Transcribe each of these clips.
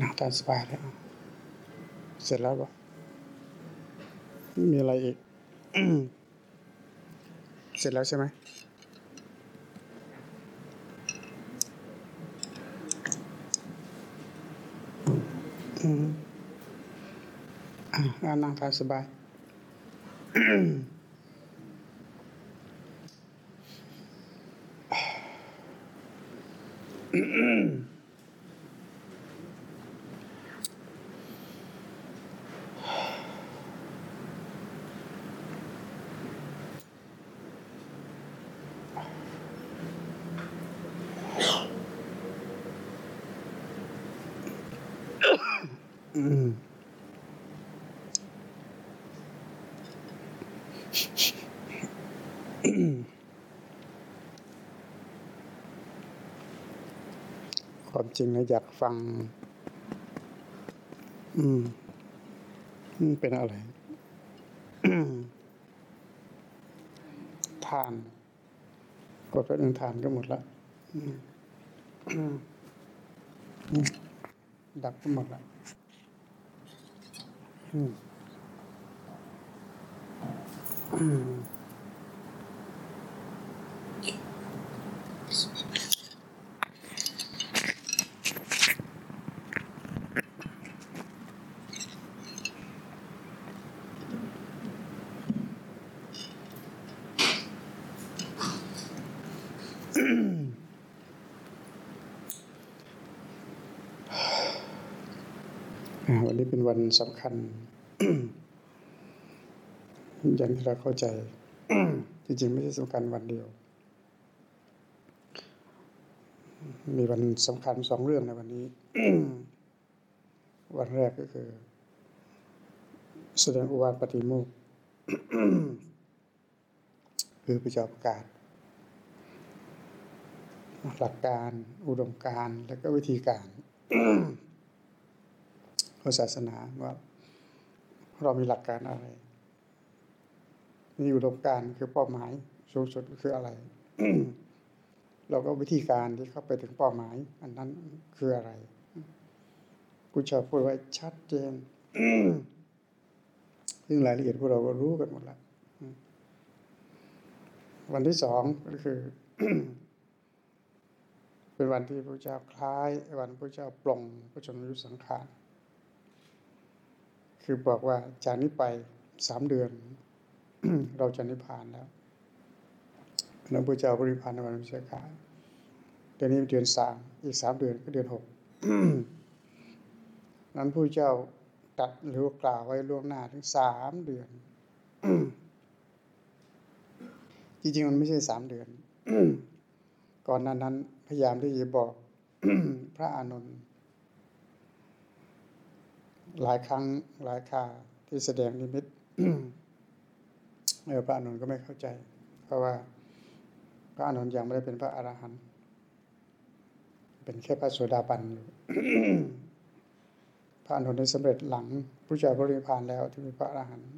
นั่งตามสบายแล้วเสร็จแล้วปะมีอะไรอีก เสร็จแล้วใช่ไหมอืมอะอะนั่งตาสบาย จริงนะอยากฟัง อืมเป็นอะไรทาน กดไปหนึ่งทานก็หมดละดับก็หมดละอืม วันนี้เป็นวันสำคัญ อย่างที่เราเข้าใจ จริงๆไม่ใช่สำคัญวันเดียว มีวันสำคัญสองเรื่องในวันนี้ วันแรกก็คือ แสดงอุบาทปฏิโมกคือพระเจ้าประกาศ หลักการ อุดมการ และก็วิธีการ ของศาสนาว่า เรามีหลักการอะไร มีอุดมการคือเป้าหมายสูงสุดคืออะไร เราก็วิธีการที่เข้าไปถึงเป้าหมาย อันนั้นคืออะไรกูจะพูดไว้ชัดเจนซึ่งรายละเอียดพวกเราก็รู้กันหมดแล้ววันที่สองก็คือ เป็นวันที่พระเจ้าคล้าย วันพระเจ้าปลงพระชนมยุสังขาร คือบอกว่าจากนี้ไปสามเดือน เราจะนิพพานแล้วแล้วพระเจ้าบริพานในวันวิสาขาเดือนนี้เดือนสามอีกสามเดือนก็เดือนหกนั้นพระเจ้าตัดหรือว่ากล่าวไว้ล่วงหน้าถึงสามเดือน จริงๆมันไม่ใช่สามเดือน ก่อนนั้นนั้นพยายามที่จะบอกพระอานนท์ หลายครั้งหลายคราที่แสดงนิมิตเออพระอานนก็ไม่เข้าใจ เพราะว่าพระอานนยังไม่ได้เป็นพระอรหันต์เป็นแค่พระโสดาบันอยู่พระอานนได้สำเร็จหลังผู้เจ้าบริพานแล้วที่เป็นพระอรหันต์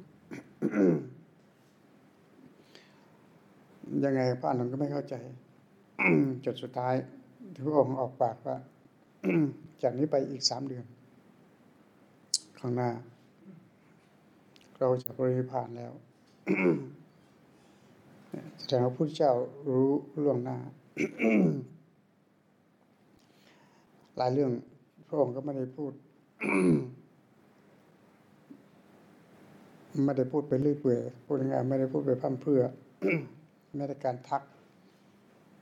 ยังไงพระอานนก็ไม่เข้าใจจุดสุดท้ายที่พระองค์ออกปากว่า จากนี้ไปอีกสามเดือน ข้างหน้า เราจะบริพานแล้วแสดงว่าพระเจ้ารู้ล่วงหน้า หลายเรื่องพระองค์ก็ไม่ได้พูดไม่ได้พูดไปเรื่อยเปื่อยพูดง่ายไม่ได้พูดไปพร่ำเพื่อไม่ได้การทัก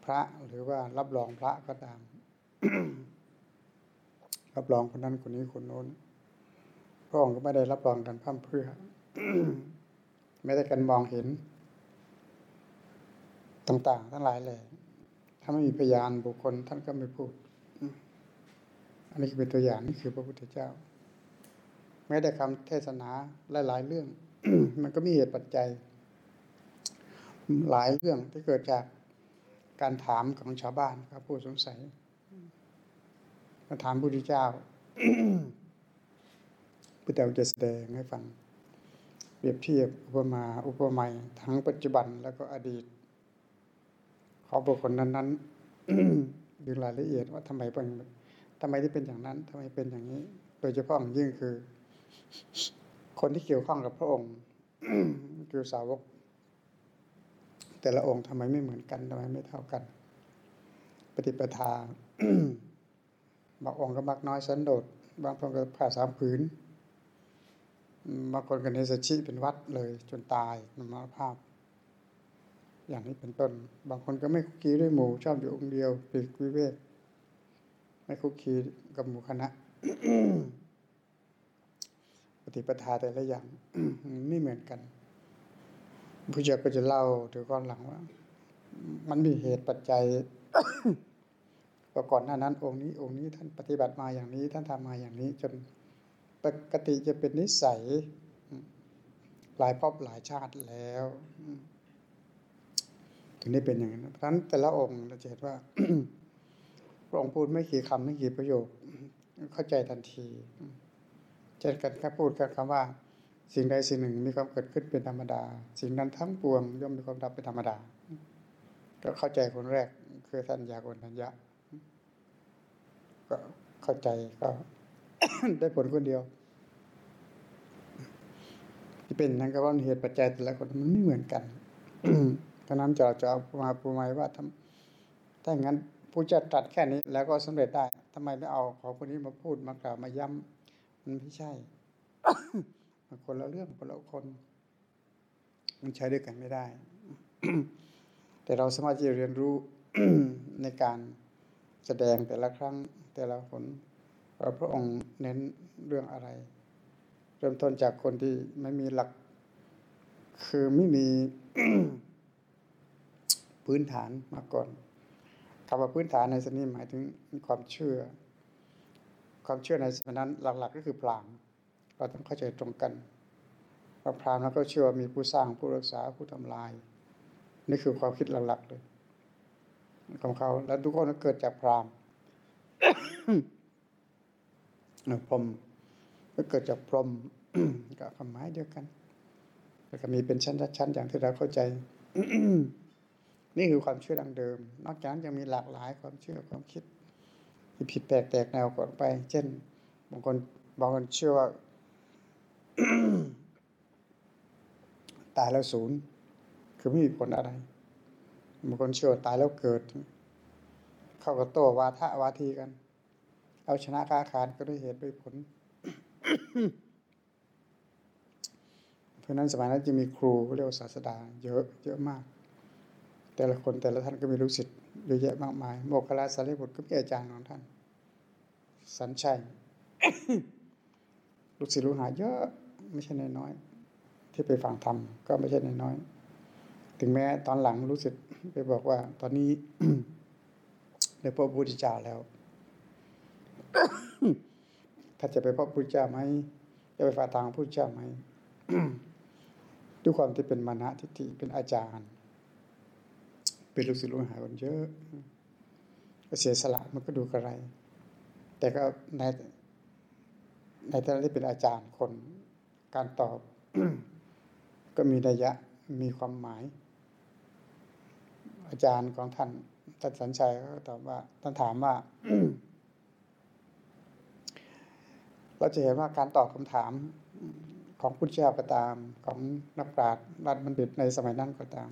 พระหรือว่ารับรองพระก็ตาม รับรองคนนั้นคนนี้คนโน้น พระองค์ก็ไม่ได้รับรองกันพร่ำเพื่อไม่ได้กันมองเห็น ต่างๆ ทั้งหลายแหละถ้าไม่มีพยานบุคคลท่านก็ไม่พูด อันนี้คือเป็นตัวอย่างนี่คือพระพุทธเจ้า แม้แต่คำเทศนาหลายๆเรื่อง มันก็มีเหตุปัจจัย หลายเรื่องที่เกิดจากการถามของชาวบ้านครับผู้สงสัยมาถามพระพุทธเจ้า ระเจ้าจะแสดงให้ฟัง เปรียบเทียบอุปมาอุปไมยทั้งปัจจุบันแล้วก็อดีต ของบุคคลนั้นๆดึงรายละเอียดว่าทำไมเป็นทำไมที่เป็นอย่างนั้นทำไมเป็นอย่างนี้ โดยเฉพาะอย่างยิ่งคือ คนที่เกี่ยวข้องกับพระองค์คือสาวก แต่ละองค์ทำไมไม่เหมือนกันทำไมไม่เท่ากัน ปฏิปทาบางองค์ก็มักน้อยสันโดษบางองคนก็ผ่าสามผืน บางคนก็เนสชิเป็นวัดเลยจนตายนมรภาพ อย่างนี้เป็นต้น บางคนก็ไม่คุกคีด้วยหมู่ชอบอยู่องค์เดียวปีกวิเวกไม่คุกคีกับหมู่คณะปฏิปทาแต่ละอย่างไม่เหมือนกันผู้เจ้าก็จะเล่าถึงก่อนหลังว่า มันมีเหตุปัจจัยก็ก่อนหน้านั้น องค์นี้ องค์นี้ท่านปฏิบัติมาอย่างนี้ ท่านทำมาอย่างนี้จน ปกติจะเป็นนิสัย หลายภพหลายชาติแล้ว ถึงได้เป็นอย่างนั้นเพราะฉะนั้นแต่ละองค์เราจะเห็นว่าพระองค์พูดไม่กี่คำไม่กี่ประโยค เข้าใจทันทีเช่นกันแค่พูดแค่คำว่า สิ่งใดสิ่งหนึ่งมีความเกิดขึ้นเป็นธรรมดา สิ่งนั้นทั้งปวง ย่อมมีความดับเป็นธรรมดา ก็เข้าใจคนแรกคือท่านยากนทัญญะก็เข้าใจก็ ได้ผลคนเดียว ที่เป็นนั้นก็ว่าเหตุปัจจัยแต่ละคนมันไม่เหมือนกันเพราะนั้นจะจะเอามาปูไม้ว่าทำถ้าอย่างนั้นผู้จะตรัดแค่นี้ แล้วก็สำเร็จได้ทำไมไม่เอาของคนนี้มาพูดมากล่าวมาย้ำมันไม่ใช่มันคนละเรื่องคนละคน มันใช้ด้วยกันไม่ได้ แต่เราสามารถที่จะเรียนรู้ในการแสดงแต่ละครั้งแต่ละผล ว่าพระองค์เน้นเรื่องอะไร เริ่มต้นจากคนที่ไม่มีหลัก คือไม่มีพื้นฐานมาก่อนคำว่าพื้นฐานในสนี้หมายถึงความเชื่อ ความเชื่อในสมัยนั้นหลัก ๆ ก็คือพราหมณ์เราต้องเข้าใจตรงกันว่าพราหมณ์แล้วก็เชื่อว่ามีผู้สร้างผู้รักษาผู้ทำลาย นี่คือความคิดหลักๆเลยของเขา แล้วทุกคนก็เกิดจากพราหมณ์ พรมก็เกิดจากพรมก็ความหมายเดียวกันแล้วก็มีเป็นชั้นๆอย่างที่เราเข้าใจนี่คือความเชื่อดังเดิม นอกจากนั้นยังมีหลากหลายความเชื่อความคิดที่ผิดแปลกแตกแนวก่อนไป เช่นบางคนบางคนเชื่อว่าตายแล้วศูนย์คือไม่มีผลอะไรบางคนเชื่อตายแล้วเกิด เข้ากับโตวาทะวาทีกัน เอาชนะค้าขานก็ด้วยเหตุด้วยผล เพราะนั้นสมัยนั้นจะมีครูเรียกว่าศาสดา เยอะเยอะมาก แต่ละคนแต่ละท่านก็มีลูกศิษย์เยอะแยะมากมาย โมกขลาสารีบุตรก็เป็นอาจารย์ของท่าน สัญชัยลูกศิษย์ลูกหาเยอะไม่ใช่น้อยๆที่ไปฟังธรรมก็ไม่ใช่น้อยๆถึงแม้ตอนหลังรู้สึกไปบอกว่า ตอนนี้ได้พบพระพุทธเจ้าแล้ว ถ้าจะไปพบพุทธเจ้าไหมจะไปฝ่าทางพุทธเจ้าไหมด้วยความที่เป็นมานะทิฏฐิเป็นอาจารย์ เป็นลูกศิษย์ลูกหาคนเยอะก็เสียสละมันก็ดูกระไร แต่ก็ในในฐานะที่เป็นอาจารย์คน การตอบ ก็มีนัยยะมีความหมาย อาจารย์ของท่านท่านสัญชัยก็ตอบว่าท่านถามว่า เราจะเห็นว่าการตอบคำถามของพุทธเจ้าก็ตาม ของนักปราชญ์รัฐบัณฑิตในสมัยนั้นก็ตาม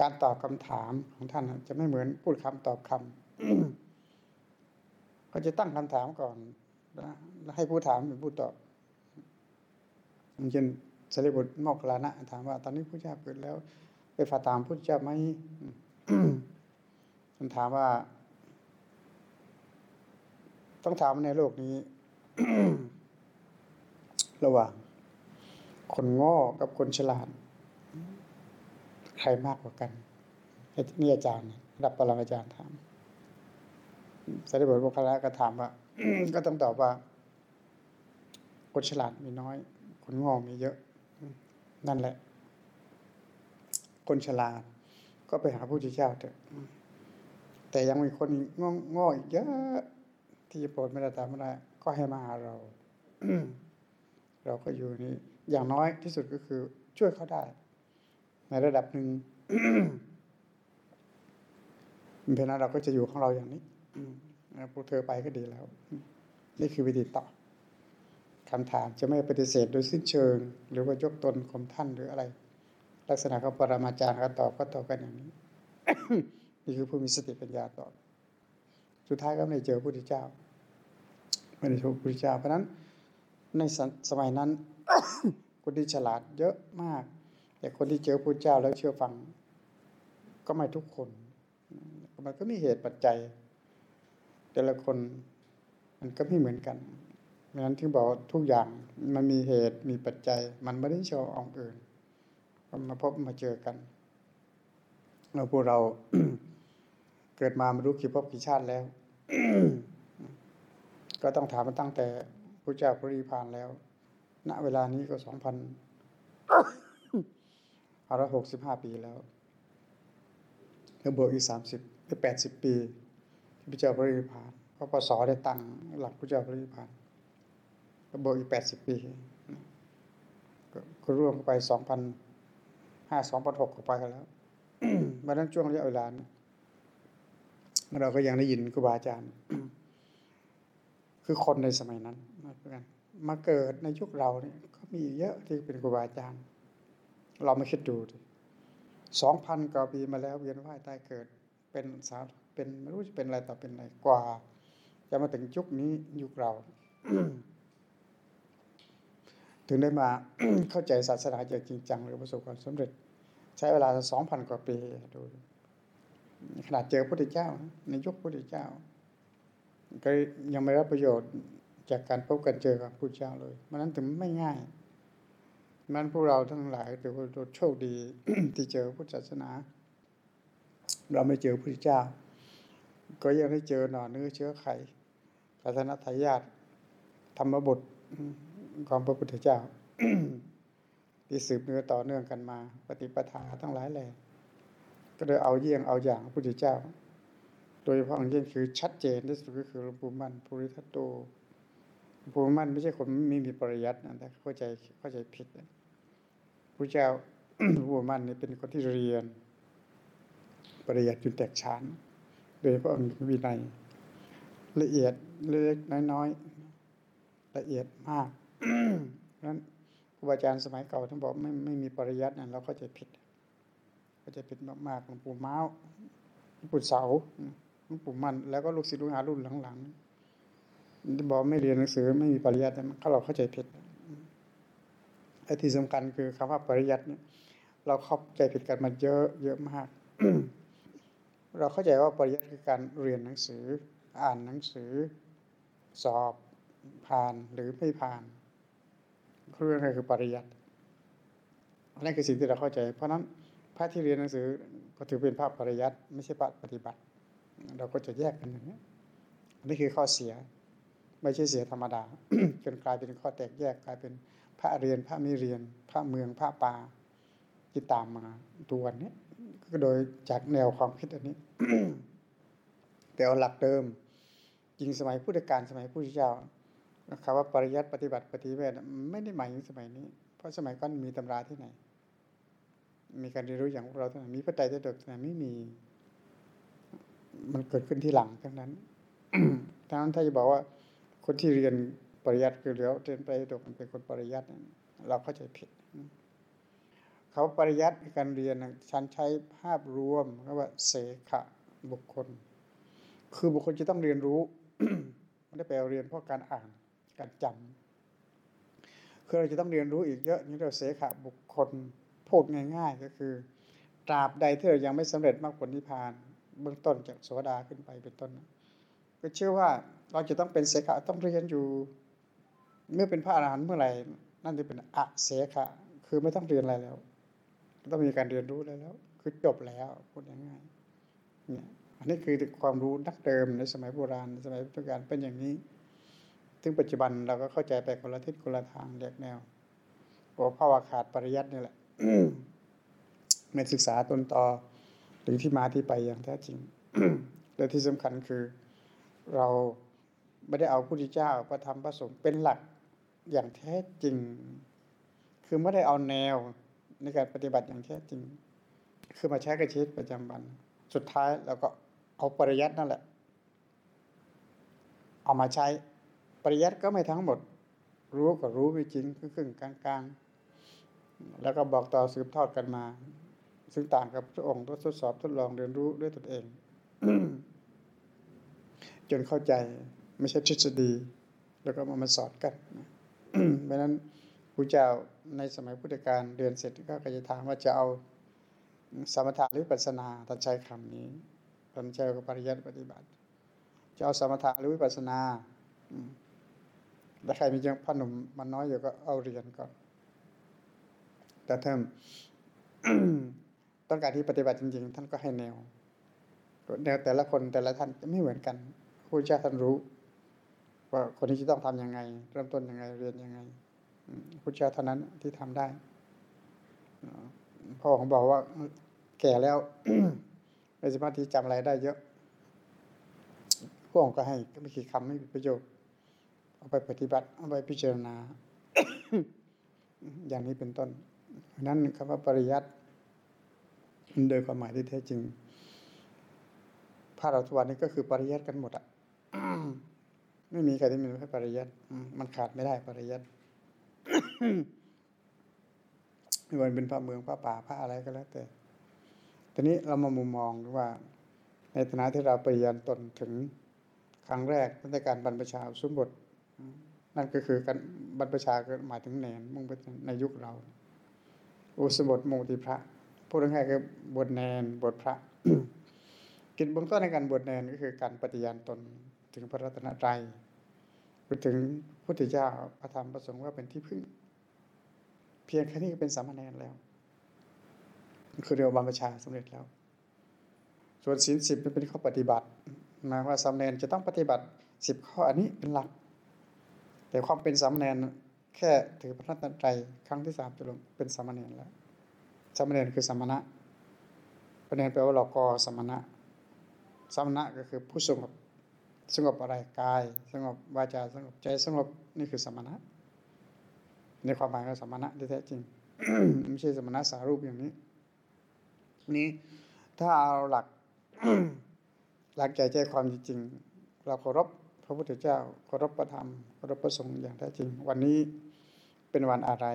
การตอบคำถามของท่านจะไม่เหมือนพูดคำตอบคำก็จะตั้งคำถามก่อนแล้วให้ผู้ถามเป็นผู้ตอบอย่างเช่นสารีบุตรมอกลานะถามว่า ตอนนี้พระเจ้าเกิดแล้ว ไปฝ่าตามพระเจ้าไหมคำถามว่า ต้องถามในโลกนี้ ระหว่าง คนโง่กับคนฉลาด ใครมากกว่ากันนี่อาจารย์รับปรมาจารย์ถามสารีบุตรโมคลานะก็ถามว่าก็ต้องตอบว่า คนฉลาดมีน้อย คนง่มีเยอะ นั่นแหละ คนฉลาด ก็ไปหาพระพุทธเจ้าเถอะแต่ยังมีคนง่โง่อีกเยอะ ที่จะโปรดไม่ได้ตามไม่ได้ ก็ให้มาหาเรา เราก็อยู่นี่อย่างน้อยที่สุดก็คือ ช่วยเขาได้ ในระดับหนึ่งเพราะนั้นเราก็จะอยู่ของเราอย่างนี้พวกเธอไปก็ดีแล้ว นี่คือวิธีตอบคำถามจะไม่ปฏิเสธโดยสิ้นเชิง หรือว่ายกตนข่มท่านหรืออะไร ลักษณะของปรมาจารย์เขาตอบก็ตอบกันอย่างนี้ นี่คือผู้มีสติปัญญาตอบ สุดท้ายก็ไม่เจอพระพุทธเจ้า ไม่ได้พบพระพุทธเจ้าเพราะนั้นในสมัยนั้น คนที่ฉลาดเยอะมาก แต่คนที่เจอพุทธเจ้าแล้วเชื่อฟัง ก็ไม่ทุกคน มันก็มีเหตุปัจจัย แต่ละคนมันก็ไม่เหมือนกันเพราะนั้นที่บอกทุกอย่างมันมีเหตุมีปัจจัย มันไม่ได้โชว์องค์อื่นมาพบมาเจอกันเราพวกเราเกิดมาไม่รู้กี่ภพกี่ชาติแล้ว ก็ต้องถามมาตั้งแต่พระเจ้าพระรีพานแล้ว ณ เวลานี้ก็สองพันอาร้อยหกสิบห้าปีแล้วแล้วบวกอีกสามสิบหรือแปดสิบปี ที่พระเจ้าพระรีพานเพราะปศได้ตั้งหลักพระเจ้าพระรีพานก็บวกอีกแปดสิบปีก็ร่วมไปสองพันห้าสองพันหกไปกันแล้ววันนั้นช่วงระยะเวลาเราก็ยังได้ยินครูบาอาจารย์ คือคนในสมัยนั้นมาเกันมาเกิดในยุคเราเนี่ยก็มีเยอะที่เป็นครูบาอาจารย์ เราไม่คิดดูสองพันกว่าปีมาแล้วเวียนว่ายตายเกิดเป็นสาวเป็นไม่รู้จะเป็นอะไรต่อเป็นอะไรกว่า จะมาถึงยุคนี้ยุคเรา ถึงได้มาเข้าใจศาสนาอย่างจริงจังหรือประสบความสำเร็จ ใช้เวลาสองพันกว่าปีดูขนาดเจอพระพุทธเจ้า ในยุคพระพุทธเจ้า ก็ยังไม่รับประโยชน์จากการพบกันเจอกับพระพุทธเจ้าเลยมันนั้นถึงไม่ง่ายมันพวกเราทั้งหลายถือว่าโชคดีที่เจอพุทธศาสนา เราไม่เจอพระพุทธเจ้า ก็ยังได้เจอหน่อเนื้อเชื้อไขศาสนาทายาทธรรมบทของพระพุทธเจ้าที่สืบเนื้อต่อเนื่องกันมา ปฏิปทาทั้งหลายแหล่ก็เลยเอาเยี่ยงเอาอย่างพระพุทธเจ้า โดยเฉพาะอย่างยิ่งคือชัดเจนที่สุดก็คือหลวงปู่มั่นภูริทัตโตหลวงปู่มั่นไม่ใช่คนไม่มีปริยัตินะแต่เข้าใจเข้าใจผิดพระเจ้าหลวงปู่มั่นนี่เป็นคนที่เรียน ปริยัติจนแตกฉานโดยเฉพาะวินัยละเอียดเล็กน้อยๆละเอียดมากนั้นครูบาอาจารย์สมัยเก่าท่านบอกไม่ไม่มีปริยัตินั่นเราก็จะผิดก็จะผิดมากๆหลวงปู่เมาหลวงปู่เสา หลวงปู่มันแล้วก็ลูกศิษย์ลูกหารุ่นหลังๆบอกไม่เรียนหนังสือไม่มีปริยัติเขาเราเข้าใจผิดไอ้ที่สำคัญคือคำว่าปริยัติเนี่ย เราเข้าใจผิดกันมาเยอะเยอะมาก เราเข้าใจว่าปริยัติคือการเรียนหนังสือ อ่านหนังสือ สอบผ่านหรือไม่ผ่านเรื่องอะไรคือปริยัตินั่นคือสิ่งที่เราเข้าใจ เพราะนั้นพระที่เรียนหนังสือก็ถือเป็นพระปริยัติไม่ใช่พระปฏิบัติ เราก็จะแยกกันอย่างนี้อันนี้คือข้อเสีย ไม่ใช่เสียธรรมดา จนกลายเป็นข้อแตกแยกกลายเป็นพระเรียนพระไม่เรียน พระเมืองพระป่าที่ตามมาตัวนี้ก็โดยจากแนวความคิดอันนี้ แต่เอาหลักเดิมจริงสมัยพุทธกาลสมัยพุทธเจ้าคำว่าปริยัติปฏิบัติปฏิเวทไม่ได้หมายถึงสมัยนี้ เพราะสมัยก่อนมีตำราที่ไหน มีการเรียนรู้อย่างพวกเราที่ไหนมีพระไตรปิฎกที่ไหนไม่มี มันเกิดขึ้นที่หลังทั้งนั้นทั้งนั้นถ้าจะบอกว่า คนที่เรียนปริยัติคือเดี๋ยวเรียนไปตกมันเป็นคนปริยัติเราเข้าใจผิด เขาปริยัติการเรียนฉันใช้ภาพรวมก็ว่าเสขะบุคคล คือบุคคลจะต้องเรียนรู้ไม่ได้แปลเรียนเพราะการอ่านการจำคือเราจะต้องเรียนรู้อีกเยอะนี่เราเสขะบุคคลพูดง่าย ๆ ก็คือตราบใดที่เรายังไม่สำเร็จมรรคผลนิพพาน เบื้องต้นจากโสดาขึ้นไปเป็นต้น ก็เชื่อว่าเราจะต้องเป็นเสขะต้องเรียนอยู่ เมื่อเป็นพระอรหันต์เมื่อไหร่นั่นจะเป็นอะเสขะคือไม่ต้องเรียนอะไรแล้วต้องมีการเรียนรู้แล้ว คือจบแล้วพูดง่ายๆเนี่ยอันนี้คือความรู้นักเดิมในสมัยโบราณในสมัยพุทธกาลเป็นอย่างนี้ถึงปัจจุบันเราก็เข้าใจไปคนละทิศคนละทางเรียกแนวโอ้ภาวะขาดปริยัตินี่แหละไม่ศึกษาต้นตอ หรือที่มาที่ไปอย่างแท้จริง และที่สำคัญคือเราไม่ได้เอาพุทธเจ้าพระธรรมพระสงฆ์เป็นหลักอย่างแท้จริง คือไม่ได้เอาแนวในการปฏิบัติอย่างแท้จริง คือมาใช้กับชีวิตประจำวัน สุดท้ายเราก็เอาปริยัตินั่นแหละ เอามาใช้ ปริยัติก็ไม่ทั้งหมด รู้ก็รู้ไม่จริงครึ่งกลางๆ แล้วก็บอกต่อสืบทอดกันมา ซึ่งต่างกับพระองค์ทดสอบทดลองเรียนรู้ด้วยตนเอง จนเข้าใจไม่ใช่ทฤษฎี แล้วก็มามาสอนกันเพราะนั้นพระเจ้าในสมัยพุทธกาลเรียนเสร็จก็จะถามว่าจะเอาสมถะหรือปัสสนาท่านใช้คำนี้ท่านใช้กับปริยัติปฏิบัติ จะเอาสมถะหรือวิปัสสนาถ้าใครมียังพ่อหนุ่มมันน้อยอยู่ก็เอาเรียนก่อน แต่ถ้า ต้องการที่ปฏิบัติจริง ๆ ท่านก็ให้แนว แนวแต่ละคนแต่ละท่านจะไม่เหมือนกันครูเจ้าท่านรู้ ว่าคนนี้จะต้องทํำยังไง เริ่มต้นยังไงเรียนยังไงครูเจ้าเท่านั้นที่ทำได้พ่อของบอกว่า แก่แล้วไม่สามารถที่จำอะไรได้เยอะพวกก็ให้ก็ไม่กี่คำไม่มีประโยชน์เอาไปปฏิบัติเอาไปพิจารณา อย่างนี้เป็นต้นนั้นคำว่าปริยัติ โดยความหมายที่แท้จริงภาคเราทุกวันนี้ก็คือปริยัติกันหมดอะไม่มีใครที่มีแค่ปริยัติมันขาดไม่ได้ปริยัติไม่ว่าเป็นพระเมืองพระป่าพระอะไรก็แล้วแต่ทีนี้เรามามุมมองว่า ในฐานะที่เราปริยัติตนถึงครั้งแรกตั้งแต่การบรรพชาสมบทนั่นก็คือการบรรพชาก็หมายถึงแนนมุ่งไปในยุคเรา อุสมบทมุติพระ พูดง่ายๆคือบทแนนบทพระกิจเบื้องต้นในการบวชแนนก็คือการปฏิญาณตนถึงพระรัตนตรัยไปถึงพุทธเจ้าพระธรรมประสงค์ว่าเป็นที่พึ่ง เพียงแค่นี้ก็เป็นสามเณรแล้วคือเรียกว่าบรรพชาสำเร็จแล้ว ส่วนศีลสิบเป็นข้อปฏิบัติหมายว่าสามเณรจะต้องปฏิบัติสิบข้ออันนี้เป็นหลัก แต่ความเป็นสามเณรแค่ถือพระรัตนตรัยครั้งที่สามจะลงเป็นสามเณรแล้ว สามเณรคือสมณะสมเณรแปลว่าหลอกกอสมณะ สมณะก็คือผู้สงบสงบอะไรกาย สงบวาจาสงบใจสงบนี่คือสมณะในความหมายของสมณะที่แท้จริงไม่ใช่สมณะสารูปอย่างนี้ นี้ถ้าเอาหลักหลักใจใจความจริงเราเคารพพระพุทธเจ้าเคารพพระธรรมเคารพพระสงฆ์อย่างแท้จริง วันนี้เป็นวันอะไร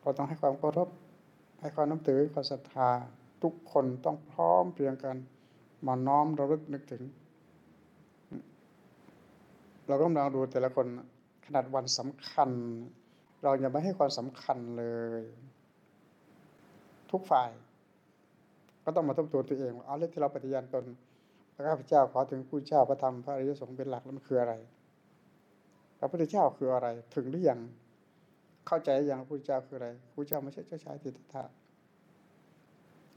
เราต้องให้ความเคารพ ให้ความนับถือความศรัทธา ทุกคนต้องพร้อมเพียงกัน มาน้อมระลึกนึกถึง เราก็ลองดูแต่ละคนขนาดวันสำคัญ เราอย่าไม่ให้ความสำคัญเลย ทุกฝ่าย ก็ต้องมาทบทวนตัวเองว่าเอาเรื่องที่เราปฏิญาณตนพระพุทธเจ้าขอถึงผู้เจ้าพระธรรมพระอริยสงฆ์เป็นหลักแล้วมันคืออะไรพระพุทธเจ้าคืออะไร ถึงหรือยัง เข้าใจอย่างพระพุทธเจ้าคืออะไรพระพุทธเจ้าไม่ใช่เจ้าชายสิทธัตถะ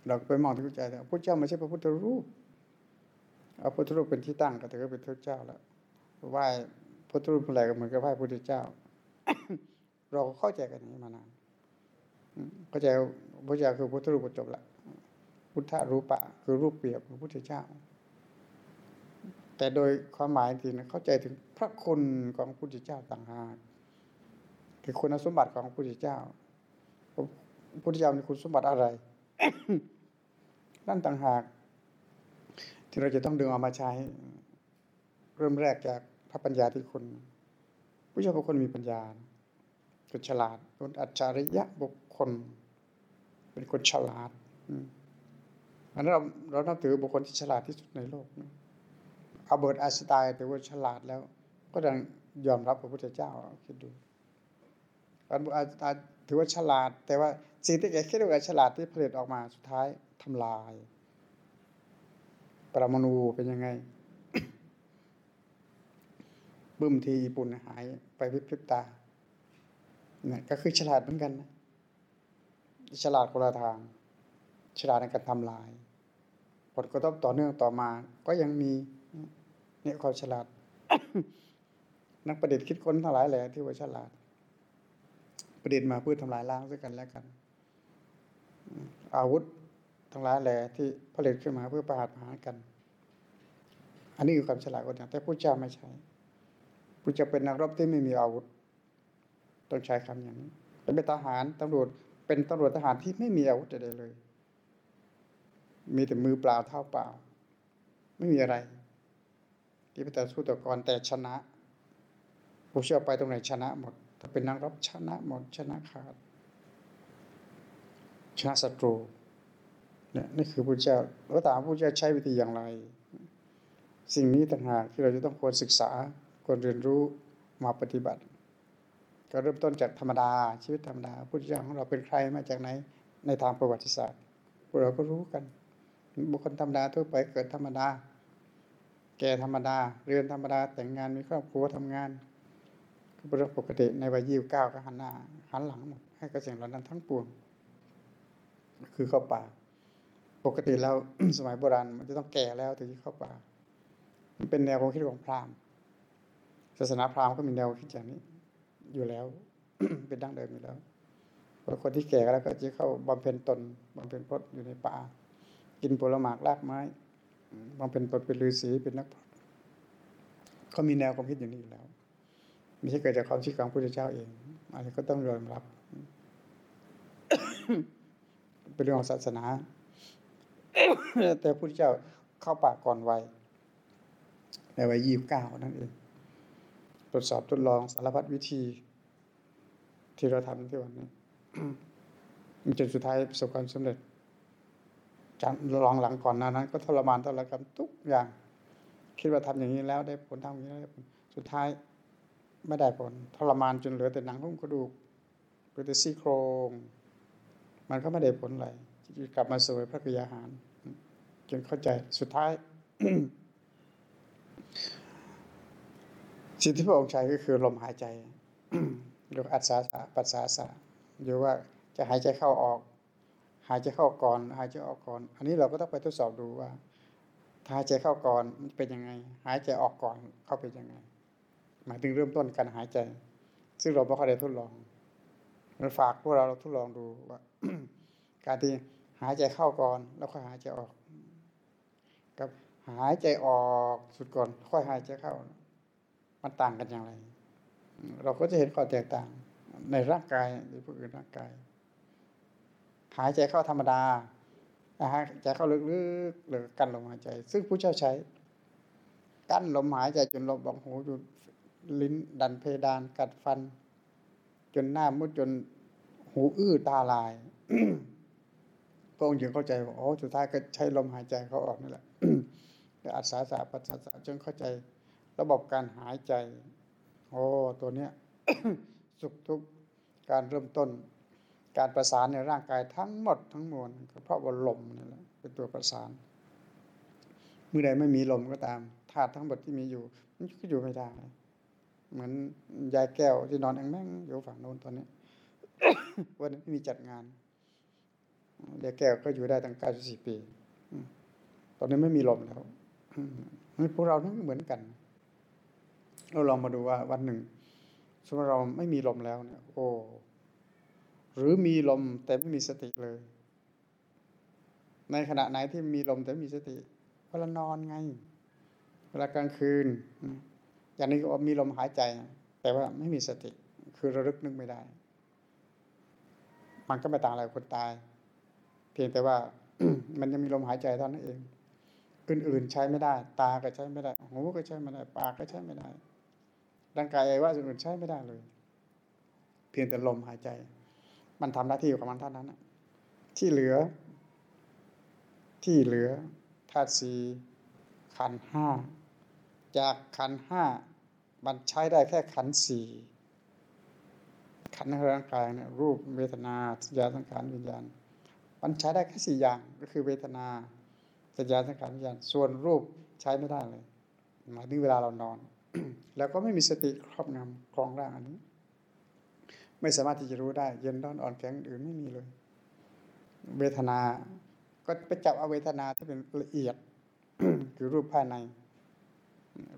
เราไปมองที่พระใจแต่พระพุทธเจ้าไม่ใช่พระพุทธรูปเอาพุทธรูปเป็นที่ตั้งก็ถือว่าเป็นพระเจ้าแล้วไหว้พุทธรูปอะไรก็เหมือนกับไหว้พระพุทธเจ้า เราเข้าใจกันนี้มานานเข้าใจพระเจ้าคือพุทธรูปจบละพุทธรูปะ คือรูปเปรียบของพระพุทธเจ้า แต่โดยความหมายจริงเข้าใจถึงพระคุณของพระพุทธเจ้าต่างหาก คือคุณสมบัติของพระพุทธเจ้าพระพุทธเจ้ามีคุณสมบัติอะไร นั่นต่างหาก ที่เราจะต้องดึงเอามาใช้ เริ่มแรกจากพระปัญญาที่คุณผู้ชายเป็นคนมีปัญญาคนฉลาดคนอัจฉริยะบุคคล เป็นคนฉลาดอันนั้นเราเราต้องถือบุคคลที่ฉลาดที่สุดในโลกอัลเบิร์ตไอน์สไตน์ถือว่าฉลาดแล้ว ก็ยังยอมรับพระพุทธเจ้าคิดดู อัลเบิร์ตไอน์สไตน์ถือว่าฉลาด แต่ว่าสิ่งที่แกคิดว่าฉลาดที่ผลิตออกมาสุดท้ายทำลาย ปรมาณูเป็นยังไงบึ้มทีญี่ปุ่นหายไปวิบพริบตาเนี่ยก็คือฉลาดเหมือนกันนะฉลาดคนละทาง ฉลาดในการทำลาย ผลกระทบต่อเนื่องต่อมา ก็ยังมีเนี่ยความฉลาด นักประดิษฐ์คิดค้นทั้งหลายแหละที่ว่าฉลาด ประดิษฐ์มาเพื่อทำลายล้างด้วยกันและกัน อาวุธทั้งหลายแหล่ที่ผลิตขึ้นมาเพื่อประหารประหารกัน อันนี้คือความฉลาดคนอย่งแต่ผู้เจ้าไม่ใช่ผู้จะเป็นนักรบที่ไม่มีอาวุธต้องใช้คำอย่างนี้เป็นทหารตำรวจเป็นตำรวจทหารที่ไม่มีอาวุธใดเลย มีแต่มือเปล่าเท้าเปล่า ไม่มีอะไร ที่พระเจ้าสู้ต่อกรแต่ชนะผู้เชื่อไปตรงไหนชนะหมด ถ้าเป็นนักรบชนะหมดชนะขาด ชนะศัตรูเนี่ยนี่คือพระเจ้าเราถามพระเจ้าใช้วิธีอย่างไร สิ่งนี้ต่างหากที่เราจะต้องควรศึกษาควรเรียนรู้มาปฏิบัติ ก็เริ่มต้นจากธรรมดาชีวิตธรรมดาพุทธเจ้าของเราเป็นใครมาจากไหนในทางประวัติศาสตร์พวกเราก็รู้กันบุคคลธรรมดาทั่วไปเกิดธรรมดา แก่ธรรมดา เรียนธรรมดาแต่งงานมีครอบครัวทำงาน เป็นเรื่องปกติในวัยยี่สิบเก้าก็หันหน้าหันหลังหมดให้กระเสียงเหล่านั้นทั้งปวง คือเข้าป่า ปกติแล้วสมัยโบราณมันจะต้องแก่แล้วถึงจะเข้าป่ามันเป็นแนวความคิดของพราหมณ์ศาสนาพราหมณ์ก็มีแนวคิดอย่างนี้ อยู่แล้ว เป็นดั้งเดิมอยู่แล้วคนที่แก่แล้วก็จะเข้าบำเพ็ญตนบำเพ็ญพรตอยู่ในป่า กินผลไม้รากไม้บำเพ็ญตนเป็นฤาษีเป็นนักพรตเขามีแนวความคิดอย่างนี้อยู่แล้ว ไม่ใช่เกิดจากความคิดของพระพุทธเจ้าเองอันนี้ก็ต้องยอมรับ เป็นเรื่องของศาสนา แต่พระพุทธเจ้าเข้าป่าก่อนวัยในวัยยี่สิบเก้านั่นเองทดสอบทดลองสารพัดวิธี ที่เราทำที่วันนี้จนสุดท้ายประสบความสำเร็จจากลองหลังก่อนหน้านั้น ก็ทรมานทรกรรมทุกอย่าง คิดว่าทำอย่างนี้แล้วได้ผลทำอย่างนี้แล้วสุดท้าย ไม่ได้ผลทรมานจนเหลือแต่หนังหุ้มกระดูกเหลือแต่ซี่โครง มันก็ไม่ได้ผลอะไรกลับมาสวยพระกยาหาร จนเข้าใจสุดท้ายสิ่งที่พระองค์ใช้ก็คือลมหายใจเรียกอัศสาสะปัสสาสะหรือว่าจะหายใจเข้าออก หายใจเข้าก่อน หายใจออกก่อน อันนี้เราก็ต้องไปทดสอบดูว่าถ้าหายใจเข้าก่อนมันเป็นยังไง หายใจออกก่อนเข้าเป็นยังไง หมายถึงเริ่มต้นการหายใจ ซึ่งเราไม่ค่อยได้ทดลองเราฝากพวกเราเราทดลองดูว่าการที่หายใจเข้าก่อน แล้วค่อยหายใจออกกับหายใจออกสุดก่อน ค่อยหายใจเข้า มันต่างกันอย่างไร เราก็จะเห็นข้อแตกต่าง ในร่างกายหรือผู้อื่นร่างกาย หายใจเข้าธรรมดาหายใจเข้าลึกๆหรือกั้นลมหายใจ ซึ่งผู้เจ้าใช้กั้นลมหายใจจนลมบังหูจน ลิ้นดันเพดานกัดฟัน จนหน้ามุดจนหูอื้อตาลายพระองค์จึงเข้าใจว่าอ๋อสุดท้ายก็ใช้ลมหายใจเขาออกนี่แหละและอัศสาสะปัสสาสะจนเข้าใจ ระบบการหายใจโอ้ตัวเนี้ยสุขทุกการเริ่มต้น การประสานในร่างกายทั้งหมดทั้งมวลก็เพราะว่าลมนี่แหละเป็นตัวประสานเมื่อใดไม่มีลมก็ตามธาตุทั้งหมดที่มีอยู่ มันก็อยู่ไม่ได้ เหมือนยายแก้วที่นอนแองแม่งอยู่ฝั่งโน้นตอนนี้วันนั้นมีจัดงานยายแก้วก็อยู่ได้ตั้งเก้าสิบสี่ปี ตอนนี้ไม่มีลมแล้วพวกเรานี่เหมือนกัน เราลองมาดูว่าวันหนึ่งสมมติเราไม่มีลมแล้วเนี่ย โอ้ หรือมีลมแต่ไม่มีสติเลย ในขณะไหนที่มีลมแต่ไม่มีสติเวลานอนไง เวลากลางคืน อย่างนี้ก็มีลมหายใจ แต่ว่าไม่มีสติ คือระลึกนึกไม่ได้ มันก็ไม่ต่างอะไรคนตาย เพียงแต่ว่ามันยังมีลมหายใจเท่านั้นเองอื่นๆใช้ไม่ได้ ตาก็ใช้ไม่ได้หูก็ใช้ไม่ได้ ปากก็ใช้ไม่ได้ร่างกายว่าสิ่งอื่นใช้ไม่ได้เลย เพียงแต่ลมหายใจ มันทำหน้าที่ของมันเท่านั้นที่เหลือ ที่เหลือธาตุสีขันห้าจากขันห้า มันใช้ได้แค่ขันสี่ขันร่างกายเนี่ยรูปเวทนาสัญญาสังขารวิญญาณ มันใช้ได้แค่สี่อย่างก็คือเวทนาสัญญาสังขารวิญญาณ ส่วนรูปใช้ไม่ได้เลยหมายถึงเวลาเรานอน แล้วก็ไม่มีสติครอบงำครองร่างอันนี้ ไม่สามารถที่จะรู้ได้ เย็นร้อนอ่อนแข็งอื่นไม่มีเลย เวทนา ก็ไปจับเอาเวทนาที่เป็นละเอียด คือรูปภายใน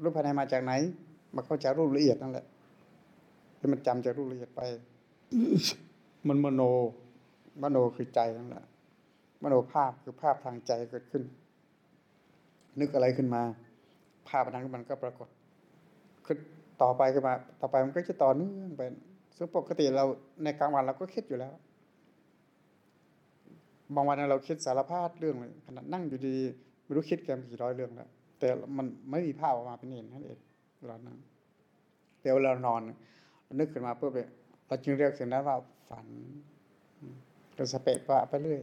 รูปภายในมาจากไหน มาเข้าจากรูปละเอียดนั่นแหละที่มันจำจากรูปละเอียดไป มันมโน มโนคือใจนั่นแหละมโนภาพคือภาพทางใจเกิดขึ้น นึกอะไรขึ้นมา ภาพนั้นมันก็ปรากฏคือต่อไปขึ้นมา ต่อไปมันก็จะต่อเนื่องไปซึ่งปกติเราในกลางวันเราก็คิดอยู่แล้วบางวันเราคิดสารพัดเรื่องเลยขนาดนั่งอยู่ดีไม่รู้คิดกันกี่ร้อยเรื่องแล้วแต่แต่มันไม่มีภาพออกมาเป็นเห็นนั่นเอง เรานั้นเดี๋ยวเรานอน นึกขึ้นมาปุ๊บเนี่ยเราจึงเรียกสิ่งนั้นว่าฝันเราสเปะว่าไปเรื่อย